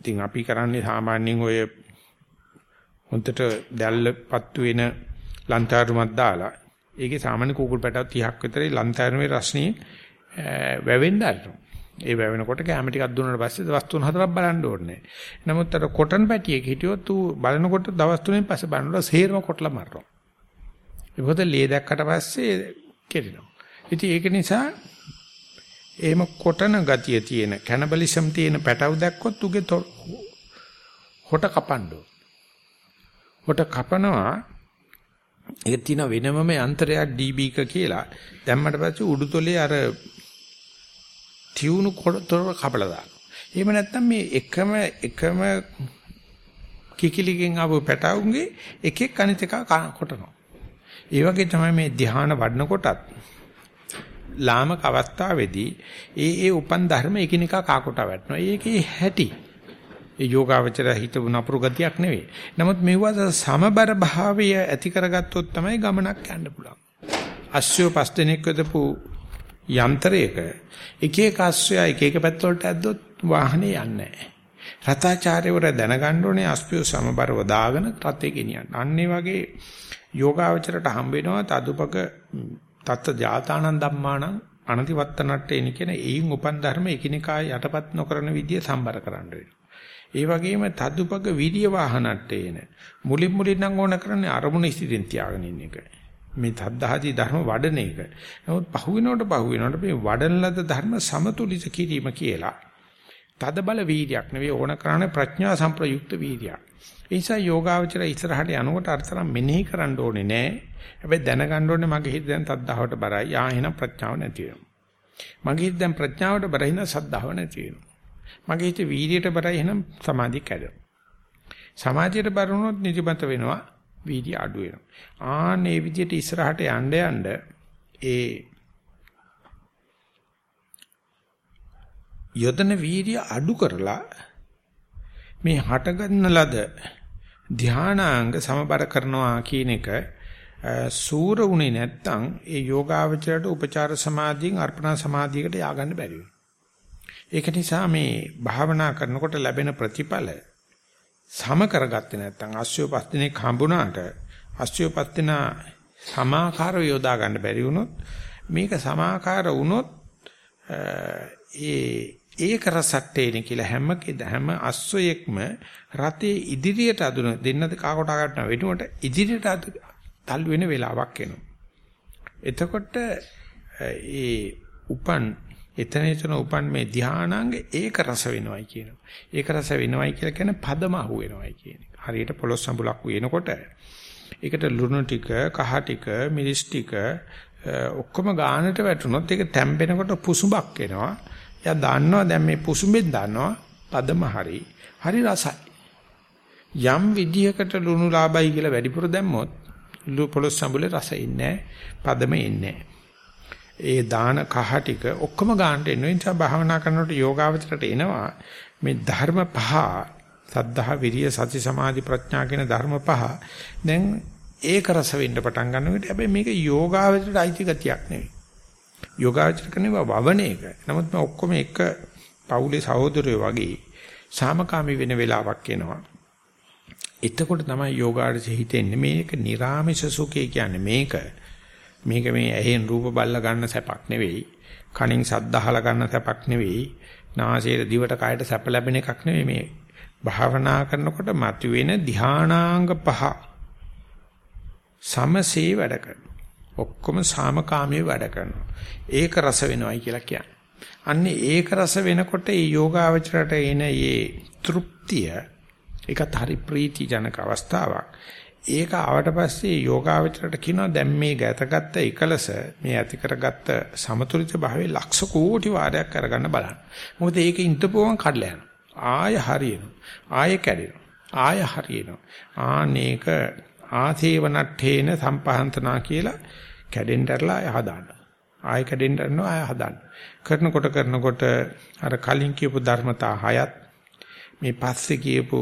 ඉතින් අපි කරන්නේ සාමාන්‍යයෙන් ඔය හොන්දට දැල්ල පත්තු වෙන ලන්තාරුමක් දාලා ඒකේ සාමාන්‍ය කුකුල් පැටව 30ක් විතරයි ලන්තාරුමේ රස්නේ වැවෙන්න ආරනවා. ඒ වැවෙනකොට කැම ටිකක් දුන්නාට පස්සේ දවස් 3-4ක් බලන්න ඕනේ. නමුත් අර කොටන් පැටියෙක් හිටියොත් ඌ බලනකොට දවස් 3න් පස්සේ බලනකොට සේරම කොටලා මරනවා. ඒකද ලේ දැක්කට පස්සේ කෙරෙනවා. ඉතින් ඒක නිසා එහෙම කොටන ගතිය තියෙන කැනබලිසම් තියෙන පැටව දැක්කොත් උගේ හොට කපන්න හොට කපනවා ඒක තියෙන වෙනමම යන්ත්‍රයක් DB එක කියලා දැම්මට පස්සේ උඩුතොලේ අර තියුණු තොර කපලා දානවා. එහෙම නැත්නම් මේ එකම එකම කිකිලිගෙන් ආපු පැටවුන්ගේ එකෙක් අනිත් එක කොටනවා. ඒ වගේ තමයි මේ ධ්‍යාන වඩන කොටත් ලාමක අවස්ථාවේදී ඒ ඒ උපන් ධර්ම එකිනෙකා කාකොට වැටෙනවා. ඒකේ හැටි. ඒ යෝගාවචර හිතපු නපුරු ගතියක් නෙවෙයි. නමුත් මෙවුව සමබර භාවය ඇති කරගත්තොත් තමයි ගමනක් යන්න පුළුවන්. අශ්වය පස් දෙනෙක් වෙදපු යන්ත්‍රයක එක එක අශ්වය එක එක පැත්තවලට ඇද්දොත් වාහනේ යන්නේ නැහැ. රතාචාර්යවර දැනගන්න ඕනේ අශ්වය සමබරව දාගෙන රතේ ගෙනියන්න. අන්න වගේ යෝගාවචරයට හම්බ වෙනවා තදුපක තත්ත ජාතානන් ධම්මානං අනතිවත්තනට්ටේන කියන එයින් උපන් ධර්ම එකිනෙකා යටපත් නොකරන විදිය සම්බර කරන්න වෙනවා. ඒ වගේම තදුපක විරිය වාහනට්ටේන මුලින් මුලින් නම් ඕන කරන්නේ අරමුණ ස්ථිතින් තියාගෙන ඉන්න එක. මේ තද්දාදී ධර්ම වඩන එක. නමුත් පහු වෙනකොට පහු වෙනකොට මේ වඩන ලද ධර්ම සමතුලිත කිරීම කියලා තද බල වීර්යයක් නෙවෙයි ඕන කරන්නේ ප්‍රඥා සම්ප්‍රයුක්ත වීර්යයක්. ඒ නිසා යෝගාවචර ඉස්සරහට යනකොට අර්ථනම් මෙනෙහි කරන්න ඕනේ නෑ. හැබැයි දැනගන්න ඕනේ මගේ හිත දැන් තද්දාවට බරයි. ආ එහෙනම් ප්‍රඥාව නැති වෙනවා. මගේ හිත දැන් ප්‍රඥාවට බරයි නම් සද්ධාව නැති වෙනවා. මගේ හිත වීර්යයට බරයි එහෙනම් සමාධිය කැඩෙනවා. සමාධියට බර වුණොත් නිදිමත වෙනවා. වීර්ය අඩු වෙනවා. ආන් මේ විදිහට ඉස්සරහට යන්න යන්න ඒ යොදන වීර්ය අඩු කරලා මේ හටගන්න ලද ධානාංග සමබර කරනවා කියන එක සූර උනේ නැත්තම් ඒ යෝගාවචරයට උපචාර සමාධියෙන් අර්පණා සමාධියකට ය아가න්න බැරි ඒක නිසා මේ භාවනා කරනකොට ලැබෙන ප්‍රතිඵල සම කරගත්තේ නැත්තම් අස්සියපස් දිනක් හම්බුණාට අස්සියපස් දින සමාකාරව යොදා ගන්න බැරි වුණොත් මේක සමාකාර වුණොත් ඒ ඒක රසට්ටේන කියලා හැම හැම අස්සයෙක්ම රතේ ඉදිරියට අදුන දෙන්නද කාකොට ගන්න වෙනුවට ඉදිරියට තල්ලු වෙන වෙලාවක් එනවා. එතකොට ඒ උපන් එතන එතන උපන් මේ ධානාංග ඒක රස වෙනවයි කියනවා. ඒක රස වෙනවයි කියලා කියන්නේ පදම අහු වෙනවයි කියන එක. හරියට පොලොස් සම්බුලක් වෙනකොට ඒකට ලුණු ටික, කහ ටික, මිරිස් ටික ඔක්කොම ගානට වැටුනොත් ඒක තැම්බෙනකොට පුසුඹක් එනවා. එයා දන්නවා දැන් මේ පුසුඹෙන් දන්නවා පදම හරි. හරි රසයි. යම් විදියකට ලුණු ලාභයි කියලා වැඩිපුර දැම්මොත් පොළොස් සම්බුලේ රස ඉන්නේ පදම ඉන්නේ ඒ දාන කහ ටික ඔක්කොම ගන්නට එන නිසා භාවනා කරනකොට යෝගාවචරයට එනවා මේ ධර්ම පහ සද්ධා විරිය සති සමාධි ප්‍රඥා කියන ධර්ම පහ දැන් ඒක රස වෙන්න පටන් ගන්නකොට හැබැයි මේක යෝගාවචරයට අයිති ගතියක් නෙවෙයි යෝගාචර කරනවා වවන එක. නමුත් මම ඔක්කොම එක පවුලේ සහෝදරයෝ වගේ සාමකාමී වෙන වෙලාවක් එනවා. එතකොට තමයි යෝගාචර හිතෙන්නේ මේක නිර්ාමිෂ සුඛය කියන්නේ මේක. මේක මේ ඇහෙන් රූප බල්ල ගන්න සැපක් නෙවෙයි. කනින් ශබ්ද අහලා ගන්න සැපක් නෙවෙයි. නාසයේ දිවට කයට සැප ලැබෙන එකක් නෙවෙයි මේ. භාවනා කරනකොට මතුවෙන ධානාංග පහ සමසේ වැඩ කරනවා. ඔක්කොම සාමකාමී වැඩ කරනවා. ඒක රස වෙනවයි කියලා කියන්නේ. අන්නේ ඒක රස වෙනකොට මේ යෝගාවචරයට එන මේ තෘප්තිය ඒකත් හරි ප්‍රීති ජනක අවස්ථාවක්. ඒක ආවට පස්සේ යෝගාවචරයට කියනවා දැන් මේ ගැතගත්ත එකලස මේ ඇති කරගත්ත සමතුලිත භාවයේ ලක්ෂ කෝටි වාරයක් කරගන්න බලන්න. මොකද ඒක ඉන්ටපුවන් කඩලා යනවා. ආය හරියනවා. ආය කැඩෙනවා. ආය හරියනවා. ආනේක ආසේවනට්ඨේන සම්පහන්තනා කියලා කැඩෙන්න ඇරලා ආය හදාන්න. ආය කැඩෙන්න යනවා ආය හදාන්න. කරනකොට කරනකොට අර කලින් කියපු ධර්මතා හයත් මේ පස්සේ කියපු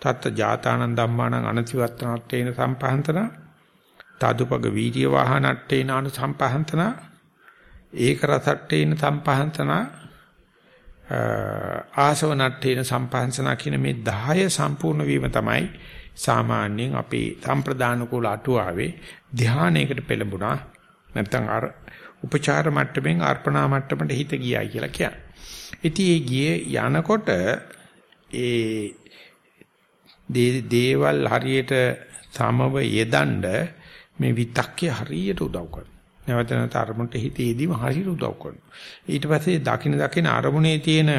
තත්ත ජාතානන් ධම්මානං අනතිවත්තනත්තේන සම්පහන්තන තදුපග වීර්ය වාහනට්ටේන අනු සම්පහන්තන ඒක රසට්ටේන සම්පහන්තන ආසව නට්ටේන සම්පහන්සන කියන මේ 10 සම්පූර්ණ වීම තමයි සාමාන්‍යයෙන් අපේ සම්ප්‍රදාන කුල අටුවාවේ ධානයකට පෙළඹුණා නැත්නම් අර උපචාර මට්ටමින් අර්පණා මට්ටමට හිත ගියයි කියලා කියන්නේ. ඉතින් ඒ ගියේ යනකොට ඒ දේවල් හරියට සමව යෙදඬ මේ විතක්කේ හරියට උදව් කරනවා. නැවත නැවත අරමුණට හිතේදීම හරියට උදව් කරනවා. ඊට පස්සේ දකින දකින අරමුණේ තියෙන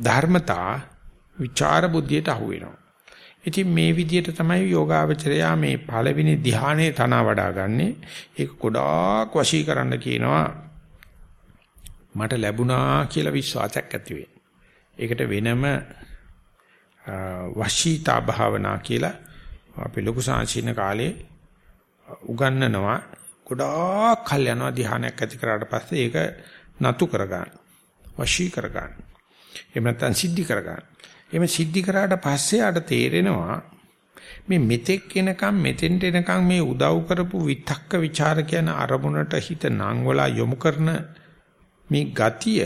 ධර්මතා විචාර බුද්ධියට අහු වෙනවා. ඉතින් මේ විදිහට තමයි යෝගාවචරයා මේ පළවෙනි ධ්‍යානයේ තන වඩා ගන්නෙ. ඒක ගොඩාක් වශී කරන්න කියනවා. මට ලැබුණා කියලා විශ්වාසයක් ඇති ඒකට වෙනම වශීතා භාවනා කියලා අපි ලොකු සාංශින කාලේ උගන්වනවා. ගොඩාක් කල් යනවා ධ්‍යානයක් ඇති කරාට පස්සේ ඒක නතු කරගන්න. වශී කරගන්න. එහෙම නැත්නම් සිද්ධි කරගන්න. එහෙම සිද්ධි කරාට පස්සේ ආට තේරෙනවා මේ මෙතෙක් එනකම් මෙතෙන්ට එනකම් මේ උදව් කරපු විතක්ක ਵਿਚාර කියන අරමුණට හිත නංවලා යොමු කරන මේ ගතිය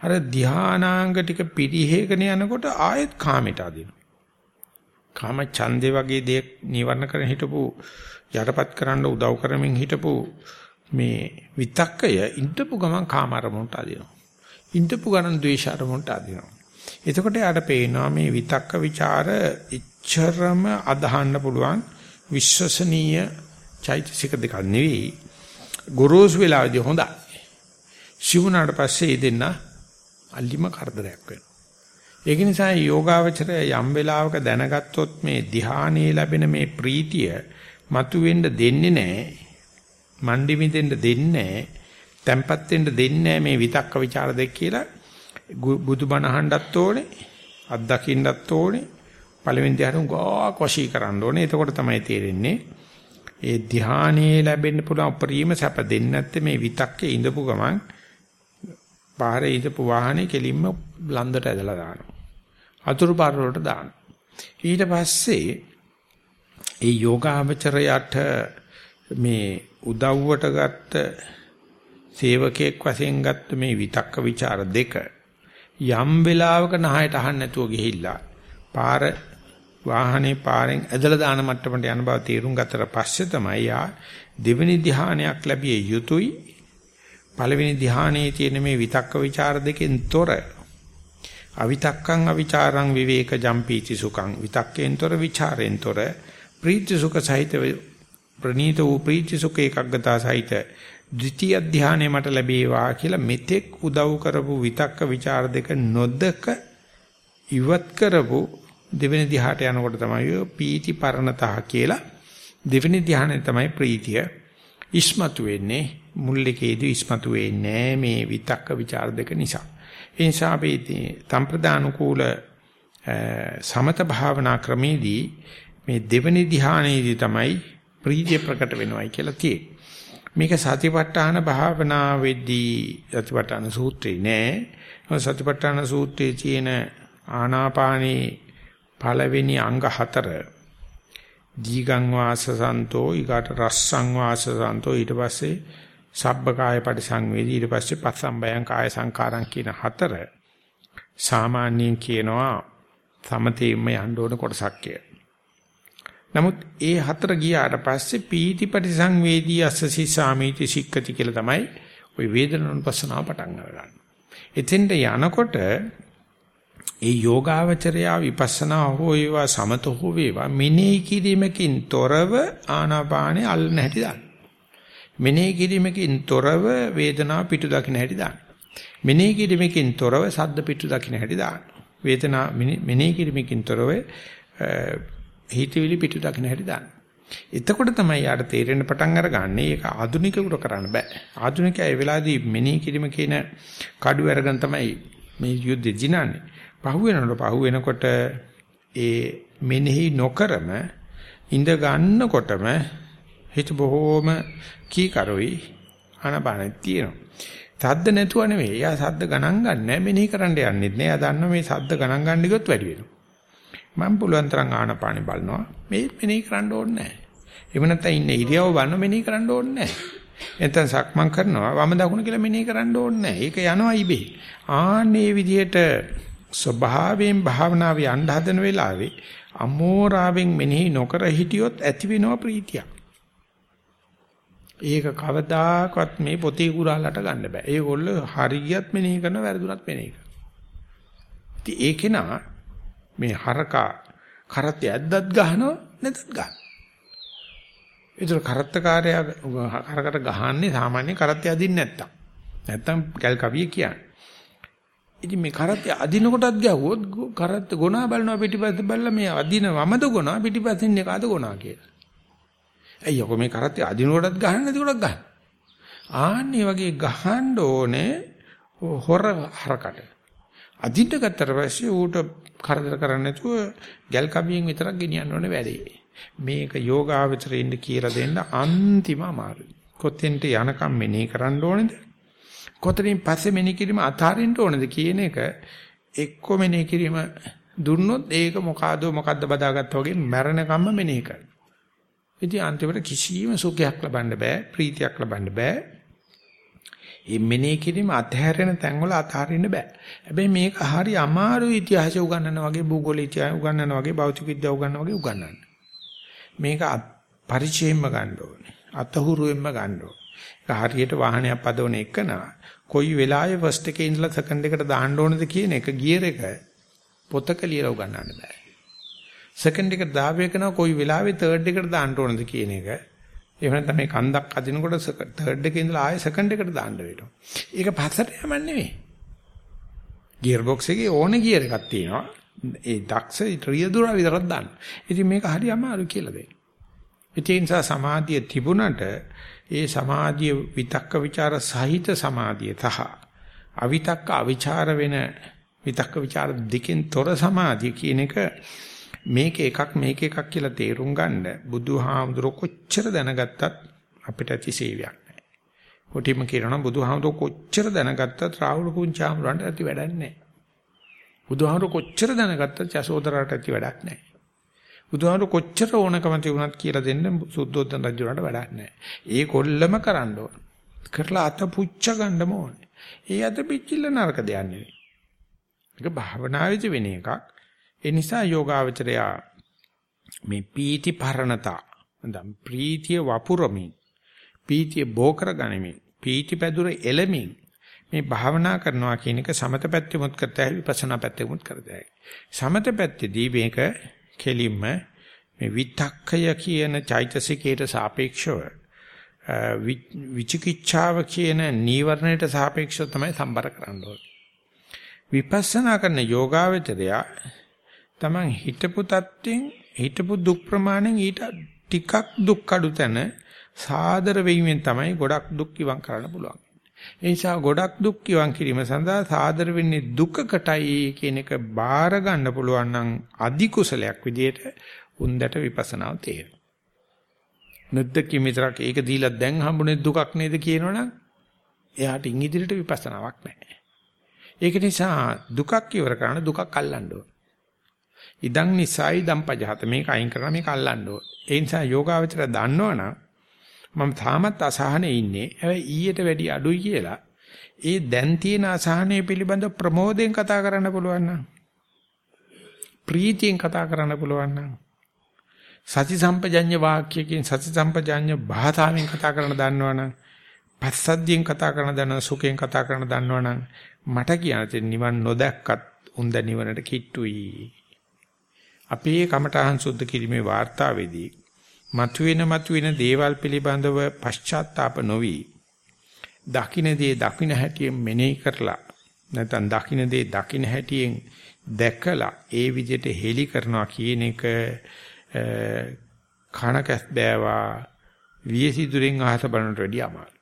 අර ධානාංග ටික පිරිහෙගෙන යනකොට ආයෙත් කාමයට අදිනවා. කාම ඡන්දේ වගේ දේ නිවර්ණ කරන හිටපු යටපත් කරන්න උදව් කරමින් හිටපු මේ විතක්කය ඉඳපු ගමන් කාම අරමුණට අදිනවා. ඉඳපු ගමන් ද්වේෂ අරමුණට අදිනවා. එතකොට යාට පේනවා මේ විතක්ක ਵਿਚාර ඉච්ඡරම අදහන්න පුළුවන් විශ්වසනීය චෛතසික දෙකක් නෙවෙයි. ගොරෝසු වෙලාවදී හොඳයි. සිවුනාට පස්සේ දෙන්න අල්ලිම කරදරයක් වෙනවා. ඒක නිසා යෝගාවචරය යම් වෙලාවක දැනගත්තොත් මේ ධ්‍යානයේ ලැබෙන මේ ප්‍රීතිය මතුවෙන්න දෙන්නේ නැහැ. මණ්ඩි මිදෙන්න දෙන්නේ නැහැ. තැම්පත් වෙන්න දෙන්නේ නැහැ මේ විතක්ක ਵਿਚාර දෙක කියලා බුදුබණ අහන්නත් ඕනේ. අත්දකින්නත් ඕනේ. පළවෙනි ධ්‍යානෙ ගා කොෂී කරන්න ඕනේ. එතකොට තමයි තේරෙන්නේ ඒ ධ්‍යානයේ ලැබෙන්න පුළුවන් උපරිම සැප දෙන්නේ නැත්තේ මේ විතක්කේ ඉඳපු ගමන් පාරේ ඉඳපු වාහනේ කෙලින්ම ලන්දට ඇදලා දානවා. අතුරු පාර වලට දානවා. ඊට පස්සේ ඒ යෝගාවචරයට මේ උදව්වට ගත්ත සේවකයෙක් වශයෙන් ගත්ත මේ විතක්ක ਵਿਚාර දෙක යම් වෙලාවක නහයට අහන්න නැතුව ගිහිල්ලා පාර වාහනේ පාරෙන් ඇදලා දාන මට්ටමට යන බව තීරුම් ගතට පස්සේ තමයි යා දෙවෙනි ධ්‍යානයක් ලැබිය යුතුයි. පළවෙනි ධ්‍යානයේ තියෙන මේ විතක්ක ਵਿਚාර දෙකෙන් තොර අවිතක්කං අවිචාරං විවේක ජම්පීති සුඛං. විතක්කෙන් තොර ਵਿਚාරෙන් තොර ප්‍රීති සුඛ සහිත ප්‍රණීත වූ ප්‍රීති සුඛ එකග්ගතා සහිත ද්විතීය ධානය මට ලැබේවා කියලා මෙතෙක් උදව් කරපු විතක්ක ਵਿਚාර දෙක නොදක ඉවත් කරපු දෙවෙනි ධ්‍යාහට යනකොට තමයි පීති පරණතහ කියලා දෙවෙනි ධ්‍යානෙ තමයි ප්‍රීතිය ඉස්මතු වෙන්නේ මුල්ලිකේදී ඉස්මතු වෙන්නේ මේ විතක්ක ਵਿਚාර දෙක නිසා. ඒ නිසා අපි සම්ප්‍රදානුකූල සමත භාවනා ක්‍රමේදී මේ දෙවෙනි ධ්‍යානයේදී තමයි ප්‍රීතිය ප්‍රකට වෙනවයි කියලා තියෙන්නේ. මේක සතිපට්ඨාන භාවනාවේදී සතිපට්ඨාන සූත්‍රේ නෑ. සතිපට්ඨාන සූත්‍රයේ තියෙන ආනාපානේ පළවෙනි අංග හතර දීගං වාසසන්තෝ ඊකට රස්සං වාසසන්තෝ ඊට පස්සේ සබ්බකාය පරිසංවේදී ඊට පස්සේ පස්සම්බයං කාය සංකාරං කියන හතර සාමාන්‍යයෙන් කියනවා සමතේම යන්න ඕන කොටසක් කියලා. නමුත් ඒ හතර ගියාට පස්සේ පීති පරිසංවේදී අස්සසි සාමීති සික්කති කියලා තමයි ওই වේදනානුපස්සනාව පටන් ගන්න. එතෙන්ට යනකොට ඒ යෝගාවචරයා විපස්සනා හෝ වේවා සමත හෝ වේවා මෙනෙහි කිරීමකින් තොරව ආනාපානෙ අල්ලන හැටි දාන්න. මෙනෙහි කිරීමකින් තොරව වේදනාව පිටු දකින්න හැටි දාන්න. මෙනෙහි කිරීමකින් තොරව සද්ද පිටු දකින්න හැටි දාන්න. වේදනා මෙනෙහි කිරීමකින් තොරව හිතවිලි පිටු දකින්න හැටි දාන්න. එතකොට තමයි යාට තේරෙන්න පටන් අරගන්නේ ඒක ආධුනිකයෙකුට කරන්න බෑ. ආධුනිකයා ඒ වෙලාවේදී මෙනෙහි කිරීම කියන කඩුව අරගෙන තමයි මේ යුද්ධෙ දිනන්නේ. පහු වෙනකොට පහු වෙනකොට ඒ මෙනෙහි නොකරම ඉඳ ගන්නකොටම හිත බොහෝම කීකරුයි අනබන තියෙනවා. සද්ද නැතුව නෙවෙයි. එයා සද්ද ගණන් ගන්නෑ මෙනෙහි කරන්න යන්නෙත් නෑ. එයා දන්නවා මේ සද්ද ගණන් ගන්න ගියොත් වැඩි වෙනවා. මම පුළුවන් තරම් ආනපානෙ බලනවා. මේ මෙනෙහි කරන්න ඕනේ නෑ. එහෙම නැත්නම් ඉන්නේ ඉරියව බලන මෙනෙහි කරන්න ඕනේ නෑ. නැත්නම් සක්මන් කරනවා වම දකුණ කියලා මෙනෙහි කරන්න ඕනේ නෑ. ඒක යනවා ඉබේ. ආන්නේ විදිහට ස්වභාවයෙන් භාවනාවේ යන්න හදන වෙලාවේ අමෝරාවෙන් මෙනෙහි නොකර හිටියොත් ඇති වෙනවා ප්‍රීතියක්. ඒක කවදාකවත් මේ පොතේ කුරාලට ගන්න බෑ. ඒගොල්ලෝ හරියට මෙනෙහි කරන වැරදුනත් මෙනෙහි කරනවා. ඉතින් ඒකේ නා මේ හරකා කරත් ඇද්දත් ගහනවා නැතත් ගන්නවා. ඒතර කරත්තකාරයා හරකට ගහන්නේ සාමාන්‍ය කරත් යදින්න නැත්තම්. නැත්තම් කල් කවිය කියන්නේ. ඉතින් මේ කරත් අදින කොටත් ගැහුවොත් කරත් ගොනා බලනවා පිටිපස්ස බලලා මේ අදින වමද ගොනා පිටිපස්සෙන් එකද ගොනා කියලා. ඇයි යකෝ මේ කරත් අදින කොටත් ගහන්න නැති කොටත් ගහන්න. ආන්නේ වගේ ගහන්න ඕනේ හොර හරකට. අදින්න ගත්තට පස්සේ ඌට කරදර කරන්නේ නැතුව ගල් කබියෙන් විතරක් ගෙනියන්න ඕනේ වැඩේ. මේක යෝගාවචරෙින්ද කියලා දෙන්න අන්තිම අමාරුයි. කොතෙන්ට යනකම් මෙනෙහි කරන්න ඕනේද? කොතනින් පස්සේ මෙනෙහි කිරීම අතාරින්න ඕනද කියන එක එක්ක මෙනෙහි කිරීම දුන්නොත් ඒක මොකಾದ මොකද්ද බදාගත්තා වගේ මැරෙනකම්ම මෙනෙහි කරනවා. ඉතින් අන්තිමට කිසිම සුඛයක් ලබන්න බෑ, ප්‍රීතියක් ලබන්න බෑ. මේ මෙනෙහි කිරීම අතහැරෙන තැන්වල අතහරින්න බෑ. හැබැයි මේක හරි අමාරු ඉතිහාසය උගන්වනවා වගේ, භූගෝල ඉතිහාසය උගන්වනවා වගේ, භෞතික විද්‍යාව උගන්වනවා වගේ උගන්වන්න. මේක පරිචයෙන්ම ගන්න ඕනේ. අතහුරුවෙන්ම ගන්න ඕනේ. හරියට වාහනයක් පදවන එකනා කොයි වෙලාවෙ ෆස්ට් එකේ ඉඳලා සෙකන්ඩ් එකට දාන්න ඕනද කියන එක ගියර් එක පොතක ලියලා උගන්නන්න බෑ. සෙකන්ඩ් එකට දාපු එකන කොයි වෙලාවෙ තර්ඩ් එකට දාන්න ඕනද කියන එක එහෙම නැත්නම් මේ කන්දක් අදිනකොට තර්ඩ් එකේ ඉඳලා ආයෙ සෙකන්ඩ් එකට දාන්න වෙනවා. ඒක පස්සට යමන් නෙවෙයි. ගියර් බොක්ස් එකේ ඕනේ ගියර් එකක් තියෙනවා. ඒ දක්ෂ රියදුර විතරක් දාන්න. ඉතින් මේක හරි අමාරු කියලා දෙන්න. ඒ නිසා සමාධිය තිබුණට ඒ සමාධිය විතක්ක ਵਿਚාර සහිත සමාධිය තහ අවිතක්ක අවිචාර වෙන විතක්ක ਵਿਚාර දෙකෙන් තොර සමාධිය කියන එක මේක එකක් මේක එකක් කියලා තේරුම් ගන්න බුදුහාමුදුර කොච්චර දැනගත්තත් අපිට ඇති සේවයක් නැහැ. කොටිම කියනවා බුදුහාමුදුර කොච්චර දැනගත්තත් රාහුල පුංචාමුරන්ට ඇති වැඩක් නැහැ. බුදුහාමුදුර කොච්චර දැනගත්තත් යසෝදරාට ඇති වැඩක් නැහැ. බුදුහාමුදුර කොච්චර ඕනකම තිබුණත් කියලා දෙන්න සුද්ධෝදන රජුණට වැඩක් නැහැ. ඒ කොල්ලම කරන්න ඕන. කරලා අත පුච්ච ගන්නම ඕනේ. ඒ අත පිච්චිල්ල නරක දෙයක් නෙවෙයි. ඒක භාවනාවේදී වෙන එකක්. ඒ නිසා යෝගාවචරයා මේ පීති පරණතා නැත්නම් ප්‍රීතිය වපුරමින් පීතිය බෝ කරගනිමින් පීති පැදුර එළමින් මේ භාවනා කරනවා කියන එක සමත පැත්තෙමුත් කරතයි විපස්සනා පැත්තෙමුත් කරතයි. සමත පැත්තේදී මේක කෙලින්ම මේ විතක්කය කියන චෛතසිකයට සාපේක්ෂව විචිකිච්ඡාව කියන නීවරණයට සාපේක්ෂව තමයි සම්බර කරන්න ඕනේ. විපස්සනා කරන යෝගාවචරය තමන් හිතපු තත්ත්වෙන් හිතපු දුක් ප්‍රමාණයෙන් ඊට ටිකක් දුක් අඩු තැන සාදර වීමෙන් තමයි ගොඩක් දුක් ඉවම් කරන්න පුළුවන්. ඒ නිසා ගොඩක් දුක් ඉවම් කිරීම සඳහා සාදර වෙන්නේ දුකකටයි කියන එක බාර ගන්න පුළුවන් නම් අධි කුසලයක් විදියට උන්දට විපස්සනාව තේරෙනවා. නැද්දකින් විතරක් ඒක දීලා දැන් හම්බුනේ දුකක් නේද කියනවනම් එයාට ඉන් ඉදිරියට විපස්සනාවක් නැහැ. ඒක නිසා දුකක් ඉවර කරන දුකක් අල්ලන්න ඕන. ඉදන් නිසයි දම්පජහත මේක අයින් කරලා මේක අල්ලන්න ඕන. ඒ නිසා යෝගාවචර දන්නවනම් මම තාමත් අසහනේ ඉන්නේ. හැබැයි ඊට වැඩි අඩුයි කියලා ඒ දැන් තියෙන අසහනය පිළිබඳ ප්‍රමෝදයෙන් කතා කරන්න පුළුවන් නම් ප්‍රීතියෙන් කතා කරන්න පුළුවන් නම් සති සම්පජඤ්ඤ වාක්‍යයෙන් සති සම්පජඤ්ඤ භාෂාවෙන් කතා කරන දන්නවනම් පස්සද්ධියෙන් කතා කරන දන්න සුඛයෙන් කතා කරන දන්නවනම් මට කියන නිවන් නොදැක්කත් උන්ද නිවනට කිට්ටුයි අපේ කමඨහං සුද්ධ කිරීමේ වාර්තාවේදී මතුවෙන මතුවෙන දේවල් පිළිබඳව පශ්චාත්තාප නොවි දකින්නේ දකින්න හැටියෙන් මෙනෙහි කරලා නැත්නම් දකින්නේ දකින්න හැටියෙන් දැකලා ඒ විදිහට හෙලි කරනවා කියන එක කණකස් බෑවා වියසිදුරෙන් අහස බලනට වැඩිය අමාරු.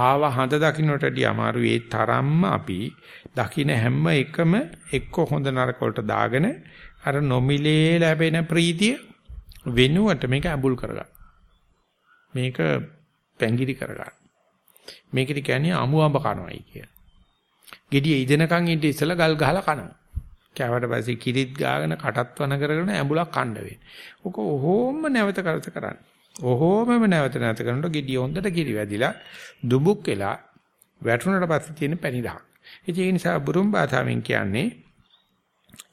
ආව හඳ දකින්නට වැඩිය අමාරු ඒ තරම්ම අපි දකින්න හැම එකම එක්ක හොඳ නරක වලට දාගෙන අර නොමිලේ ලැබෙන ප්‍රීතිය වෙනුවට මේක අඹුල් කරගන්න. මේක පැංගිරි කරගන්න. මේකට කියන්නේ අමු අඹ කනවයි කිය. gediye ඉදෙනකන් ඉඳ ඉස්සලා ගල් ගහලා කනවා. කෑවට පස්සේ කිරිත් ගාගෙන කටත් වන කරගෙන ඇඹුලක් කන්න වෙන්නේ. ඔක ඔහොම නැවත කරත කරන්න. ඔහොමම නැවත නැවත කරනකොට gediye හොඳට කිරි වැදිලා දුබුක් වෙලා වැටුණට පස්සේ තියෙන පැණි දහක්. ඒ නිසා බුරුම් භාෂාවෙන් කියන්නේ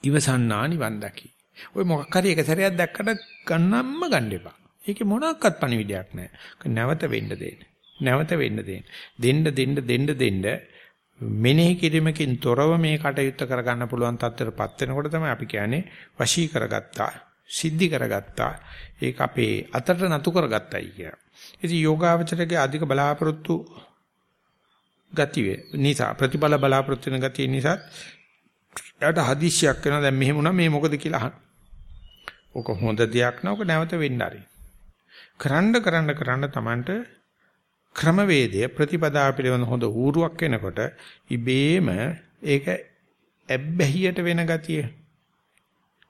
ඉවසන්නා නිවන් දකි. ඔය මොකක් හරි එක සැරයක් දැක්කට ගන්නම්ම ගන්න එපා. ඒකේ මොනක්වත් පණිවිඩයක් නැහැ. නැවත වෙන්න දෙන්න. නැවත වෙන්න දෙන්න. දෙන්න දෙන්න දෙන්න දෙන්න මෙනෙහි කිරීමකින් තොරව මේ කටයුත්ත කරගන්න පුළුවන් තත්ත්වයටපත් වෙනකොට තමයි අපි කියන්නේ වශී කරගත්තා, සිද්ධි කරගත්තා. ඒක අපේ අතට නතු කරගත්තයි කියලා. ඉතින් යෝගාවචරයේ අධික බලාපොරොත්තු ගතිය නිසා ප්‍රතිඵල බලාපොරොත්තු වෙන ගතිය නිසා එයාට හදිස්සියක් වෙනවා දැන් මෙහෙම වුණා මේ මොකද කියලා අහන. ඔක හොඳ දෙයක් නෑ ඔක නැවත වෙන්න ආරි. කරන්න කරන්න කරන්න Tamanට ක්‍රමවේදය ප්‍රතිපදාව පිළිබඳ හොඳ ඌරුවක් වෙනකොට ඉබේම ඒක ඇබ්බැහියට වෙන ගතිය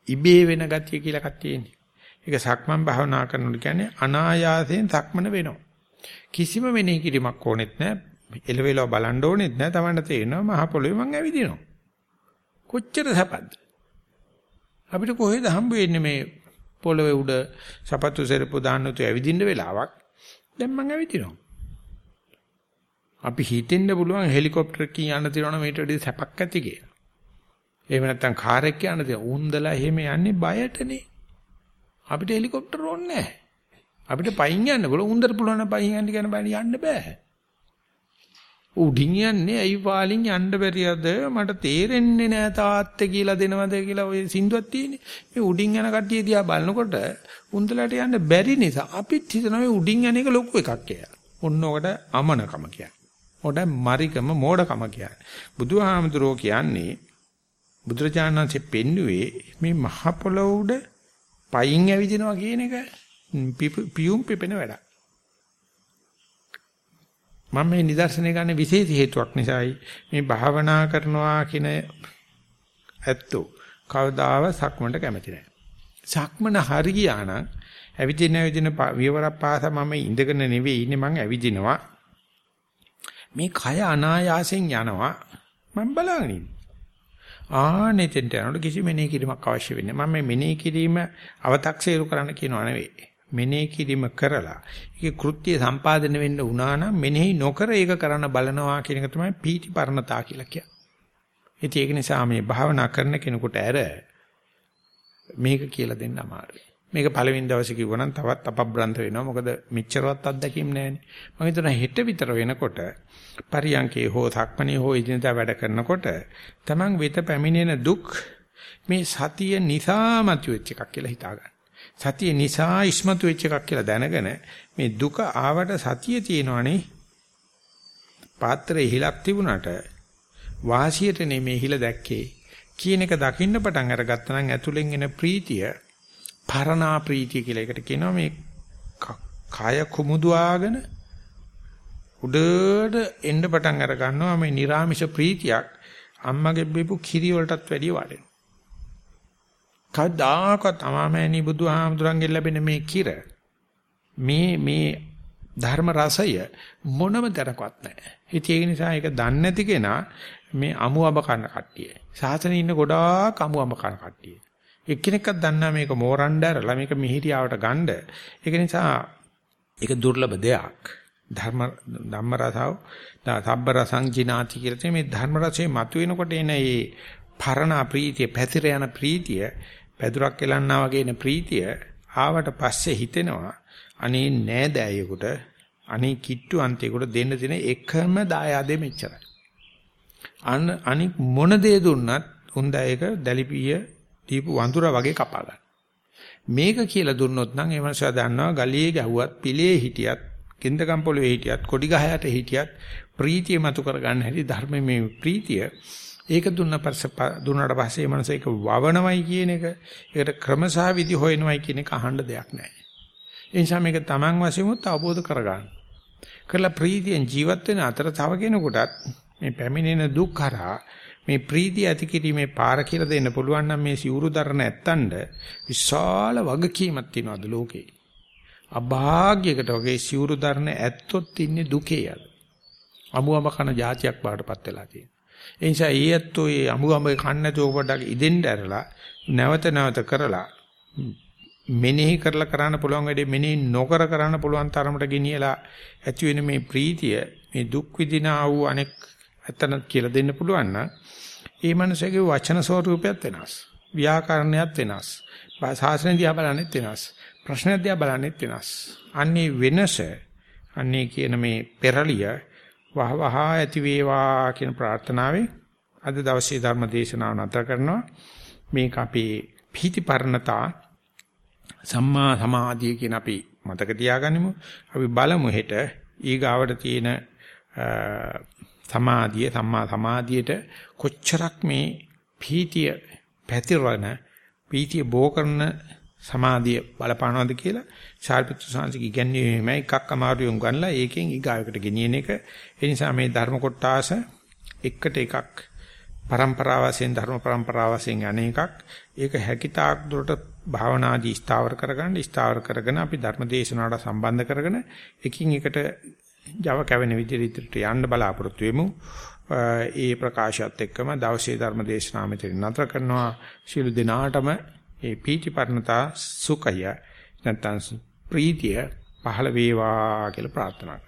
ඉබේ වෙන ගතිය කියලා එකක් තියෙනවා. ඒක සක්මන් භාවනා කරනකොට කියන්නේ අනායාසයෙන් සක්මන වෙනවා. කිසිම වෙනේ කිරීමක් ඕනෙත් නැහැ. එලවෙලව බලන්න ඕනෙත් නැහැ. Tamanට තේරෙනවා මහ පොළොවේ මං ඇවිදිනවා. කොච්චර සැපද? අපිට කොහෙද හම්බ වෙන්නේ මේ පොළවේ උඩ සපත්තු සෙරප්පු දාන්න තු ඇවිදින්න වෙලාවක්. දැන් මං ඇවිදිනවා. අපි හිතෙන්න පුළුවන් හෙලිකොප්ටර් එකකින් යන්න තියනවා මේට වැඩි සැපක් ඇති කියලා. එහෙම නැත්නම් කාර් එකක් යන්න තියන උන්දලා එහෙම යන්නේ බයටනේ. අපිට හෙලිකොප්ටර් ඕනේ නැහැ. අපිට පයින් යන්න බල උන්දර පුළුවන් නම් පයින් යන්න කියන බෑ යන්න බෑ. උඩින් යන්නේ ඇයි වාලින් යන්න බැරියද මට තේරෙන්නේ නෑ තාත්තේ කියලා දෙනවද කියලා ඔය සින්දුවක් තියෙන්නේ මේ උඩින් යන කට්ටිය දිහා බලනකොට උන්දලට යන්න බැරි නිසා අපිත් හිතනවා මේ උඩින් යන එක ලොකු එකක් කියලා. ඔන්න ඔකට අමනකම කියන්නේ. මොඩ මරිකම මෝඩකම කියන්නේ. බුදුහාමුදුරෝ කියන්නේ බුදුරජාණන්සේ පෙන්නුවේ මේ මහ පොළොව උඩ පයින් ඇවිදිනවා කියන එක පියුම් පිපෙන වැඩක්. මම මේ නිදර්ශනය ගන්න විශේෂ හේතුවක් නිසායි මේ භාවනා කරනවා කියන ඇත්තෝ කවදාව සක්මන්ට කැමති නැහැ. සක්මන හරි ගියා නම් ඇවිදින ඇවිදින විවරක් පාස මම ඉඳගෙන නෙවෙයි ඉන්නේ මං ඇවිදිනවා. මේ කය අනායාසයෙන් යනවා මම බලාගෙන ඉන්නේ. ආනෙතෙන්ට යනකොට කිසි මෙනෙහි කිරීමක් අවශ්‍ය වෙන්නේ නැහැ. මම මේ මෙනෙහි කිරීම අව탁සීරු කරන්න කියනවා නෙවෙයි. මෙනෙහි කිරීම කරලා ඒකේ කෘත්‍ය සම්පාදනය වෙන්න උනා නම් මෙනෙහි නොකර ඒක කරන්න බලනවා කියන එක තමයි පීටි පරණතා කියලා කියන්නේ. ඉතින් ඒක නිසා මේ භාවනා කරන කෙනෙකුට ඇර මේක කියලා දෙන්න අමාරුයි. මේක පළවෙනි දවසේ කිව්වනම් තවත් අපබ්‍රන්ත වෙනවා. මොකද මෙච්චරවත් අත්දැකීම් නැහැනේ. මම හිතනවා හෙට විතර වෙනකොට පරියංකේ හෝ සක්මණේ හෝ ඉදිනදා වැඩ කරනකොට Taman වෙත පැමිණෙන දුක් මේ සතිය නිසා මතුවෙච්ච එකක් කියලා හිතා ගන්න. සතිය නිසා ඉස්මතු වෙච්ච එකක් කියලා දැනගෙන මේ දුක ආවට සතිය තියෙනවනේ. පාත්‍රයේ හිලක් තිබුණාට වාසියට නෙමේ හිල දැක්කේ. කියන එක දකින්න පටන් අරගත්තා නම් ඇතුලෙන් එන ප්‍රීතිය පරණා ප්‍රීතිය කියලා එකට කියනවා මේ කය කුමුදුවාගෙන උඩට එන්න පටන් අර ගන්නවා මේ නිර්ාමිෂ ප්‍රීතියක්. අම්මගේ බීපු කිරි වලටත් වැඩිය වඩෙන කවදාකවත් අමාමෑණි බුදුහාමුදුරන්ගෙන් ලැබෙන මේ කිර මේ මේ ධර්ම රසය මොනම තරකවත් නැහැ. ඉතින් ඒක නිසා ඒක දන්නේ නැති කෙනා මේ අමුඹ කන කට්ටිය. සාසනේ ඉන්න ගොඩාක් අමුඹ කන කට්ටිය. එක්කෙනෙක්වත් දන්නා මේක මෝරණ්ඩ ඇරලා මේක මිහිරියාවට ගන්න. ඒක නිසා ඒක දුර්ලභ දෙයක්. ධර්ම ධම්ම රසව සබ්බ රසං ජිනාති කියලා මේ ධර්ම රසයේ මතුවෙනකොට එන මේ පරණ ප්‍රීතිය පැතිර යන ප්‍රීතිය පැදුරක් එලන්නා වගේ එන ප්‍රීතිය ආවට පස්සේ හිතෙනවා අනේ නෑදෑයෙකුට අනේ කිට්ටු අන්තයකට දෙන්න දෙන එකම දායාදේ මෙච්චරයි. අන අනික් මොන දේ දුන්නත් උන්දා ඒක දැලිපිය දීපු වඳුර වගේ කපා ගන්න. මේක කියලා දුන්නොත් නම් ඒ මනුස්සයා දන්නවා ගලියේ ගැහුවත් පිළේ හිටියත් කින්දකම් පොළවේ හිටියත් කොඩි ගහයට හිටියත් ප්‍රීතිය මතු කර ගන්න හැටි ධර්මයේ මේ ප්‍රීතිය ඒක දුන්න පස්සේ දුන්නාට පස්සේ මනස ඒක වවනවයි කියන එක ඒකට ක්‍රමසා විදි හොයනවයි කියන එක අහන්න දෙයක් නැහැ. ඒ නිසා මේක Taman වශයෙන්මුත් අවබෝධ කරගන්න. කරලා ප්‍රීතියෙන් ජීවත් වෙන අතර තව කෙනෙකුටත් මේ පැමිණෙන දුක් කරා මේ ප්‍රීතිය ඇති කිරීමේ පාර කියලා දෙන්න පුළුවන් නම් මේ සිවුරු දරන ඇත්තන්ට විශාල වගකීමක් තියෙනවද ලෝකේ. අභාග්‍යයකට වගේ සිවුරු දරන ඇත්තොත් ඉන්නේ දුකේ යද. අමුඹ කන જાතියක් බාටපත් වෙලා තියෙනවා. ඒ නිසා ඊ ඇත්තෝ ඒ අමුඹ කන්න නැතුව පොඩ්ඩක් ඉදෙන්න ඇරලා නැවත නැවත කරලා මෙනෙහි කරලා කරන්න පුළුවන් වැඩේ මෙනෙහි නොකර කරන්න පුළුවන් තරමට ගෙනියලා ඇති වෙන මේ ප්‍රීතිය මේ දුක් විඳිනා වූ අනෙක් ඇත්තන කියලා දෙන්න පුළුවන් නම් ඒ මනුස්සයාගේ වචන ස්වරූපයත් වෙනස්. ව්‍යාකරණයත් වෙනස්. භාෂාසන දිහා බලන්නෙත් වෙනස්. ප්‍රශ්න දිහා බලන්නෙත් වෙනස්. අන්නේ වෙනස අන්නේ කියන මේ පෙරලිය වහ වහ ඇති වේවා කියන ප්‍රාර්ථනාවෙන් අද දවසේ ධර්ම දේශනාව නැතර කරනවා. මේක අපේ පීතිපරණතා සම්මා සමාධිය කියන අපි මතක තියාගනිමු. අපි බලමු හෙට ඊගාවට තියෙන සමාධිය සම්මා සමාධියට කොච්චරක් මේ පීතිය පැතිරවන පීතිය බෝ කරන සමාධිය බලපානවද කියලා සාරිපුත්‍ර සාංශික ඉගැන්වීමම එකක් අමාරුවෙන් ගන්නලා ඒකෙන් ඊගාවකට ගෙනියන එක ඒ නිසා මේ ධර්ම කොටාස එකට එකක් પરම්පරාව වශයෙන් ධර්ම પરම්පරාව වශයෙන් අනේකක් ඒක හැකිතාක් දුරට භාවනාදී ස්ථාවර කරගන්න ස්ථාවර කරගෙන අපි ධර්ම දේශනාවට සම්බන්ධ කරගෙන එකින් එකට Java කැවෙන විදිහට යන්න බලාපොරොත්තු වෙමු. ඒ ප්‍රකාශයත් එක්කම දවසේ ධර්ම දේශනාව මෙතන නතර කරනවා. ශිළු දිනාටම ඒ පීතිපර්ණතා සුඛය නැත්නම් ප්‍රීතිය පහළ වේවා කියලා ප්‍රාර්ථනා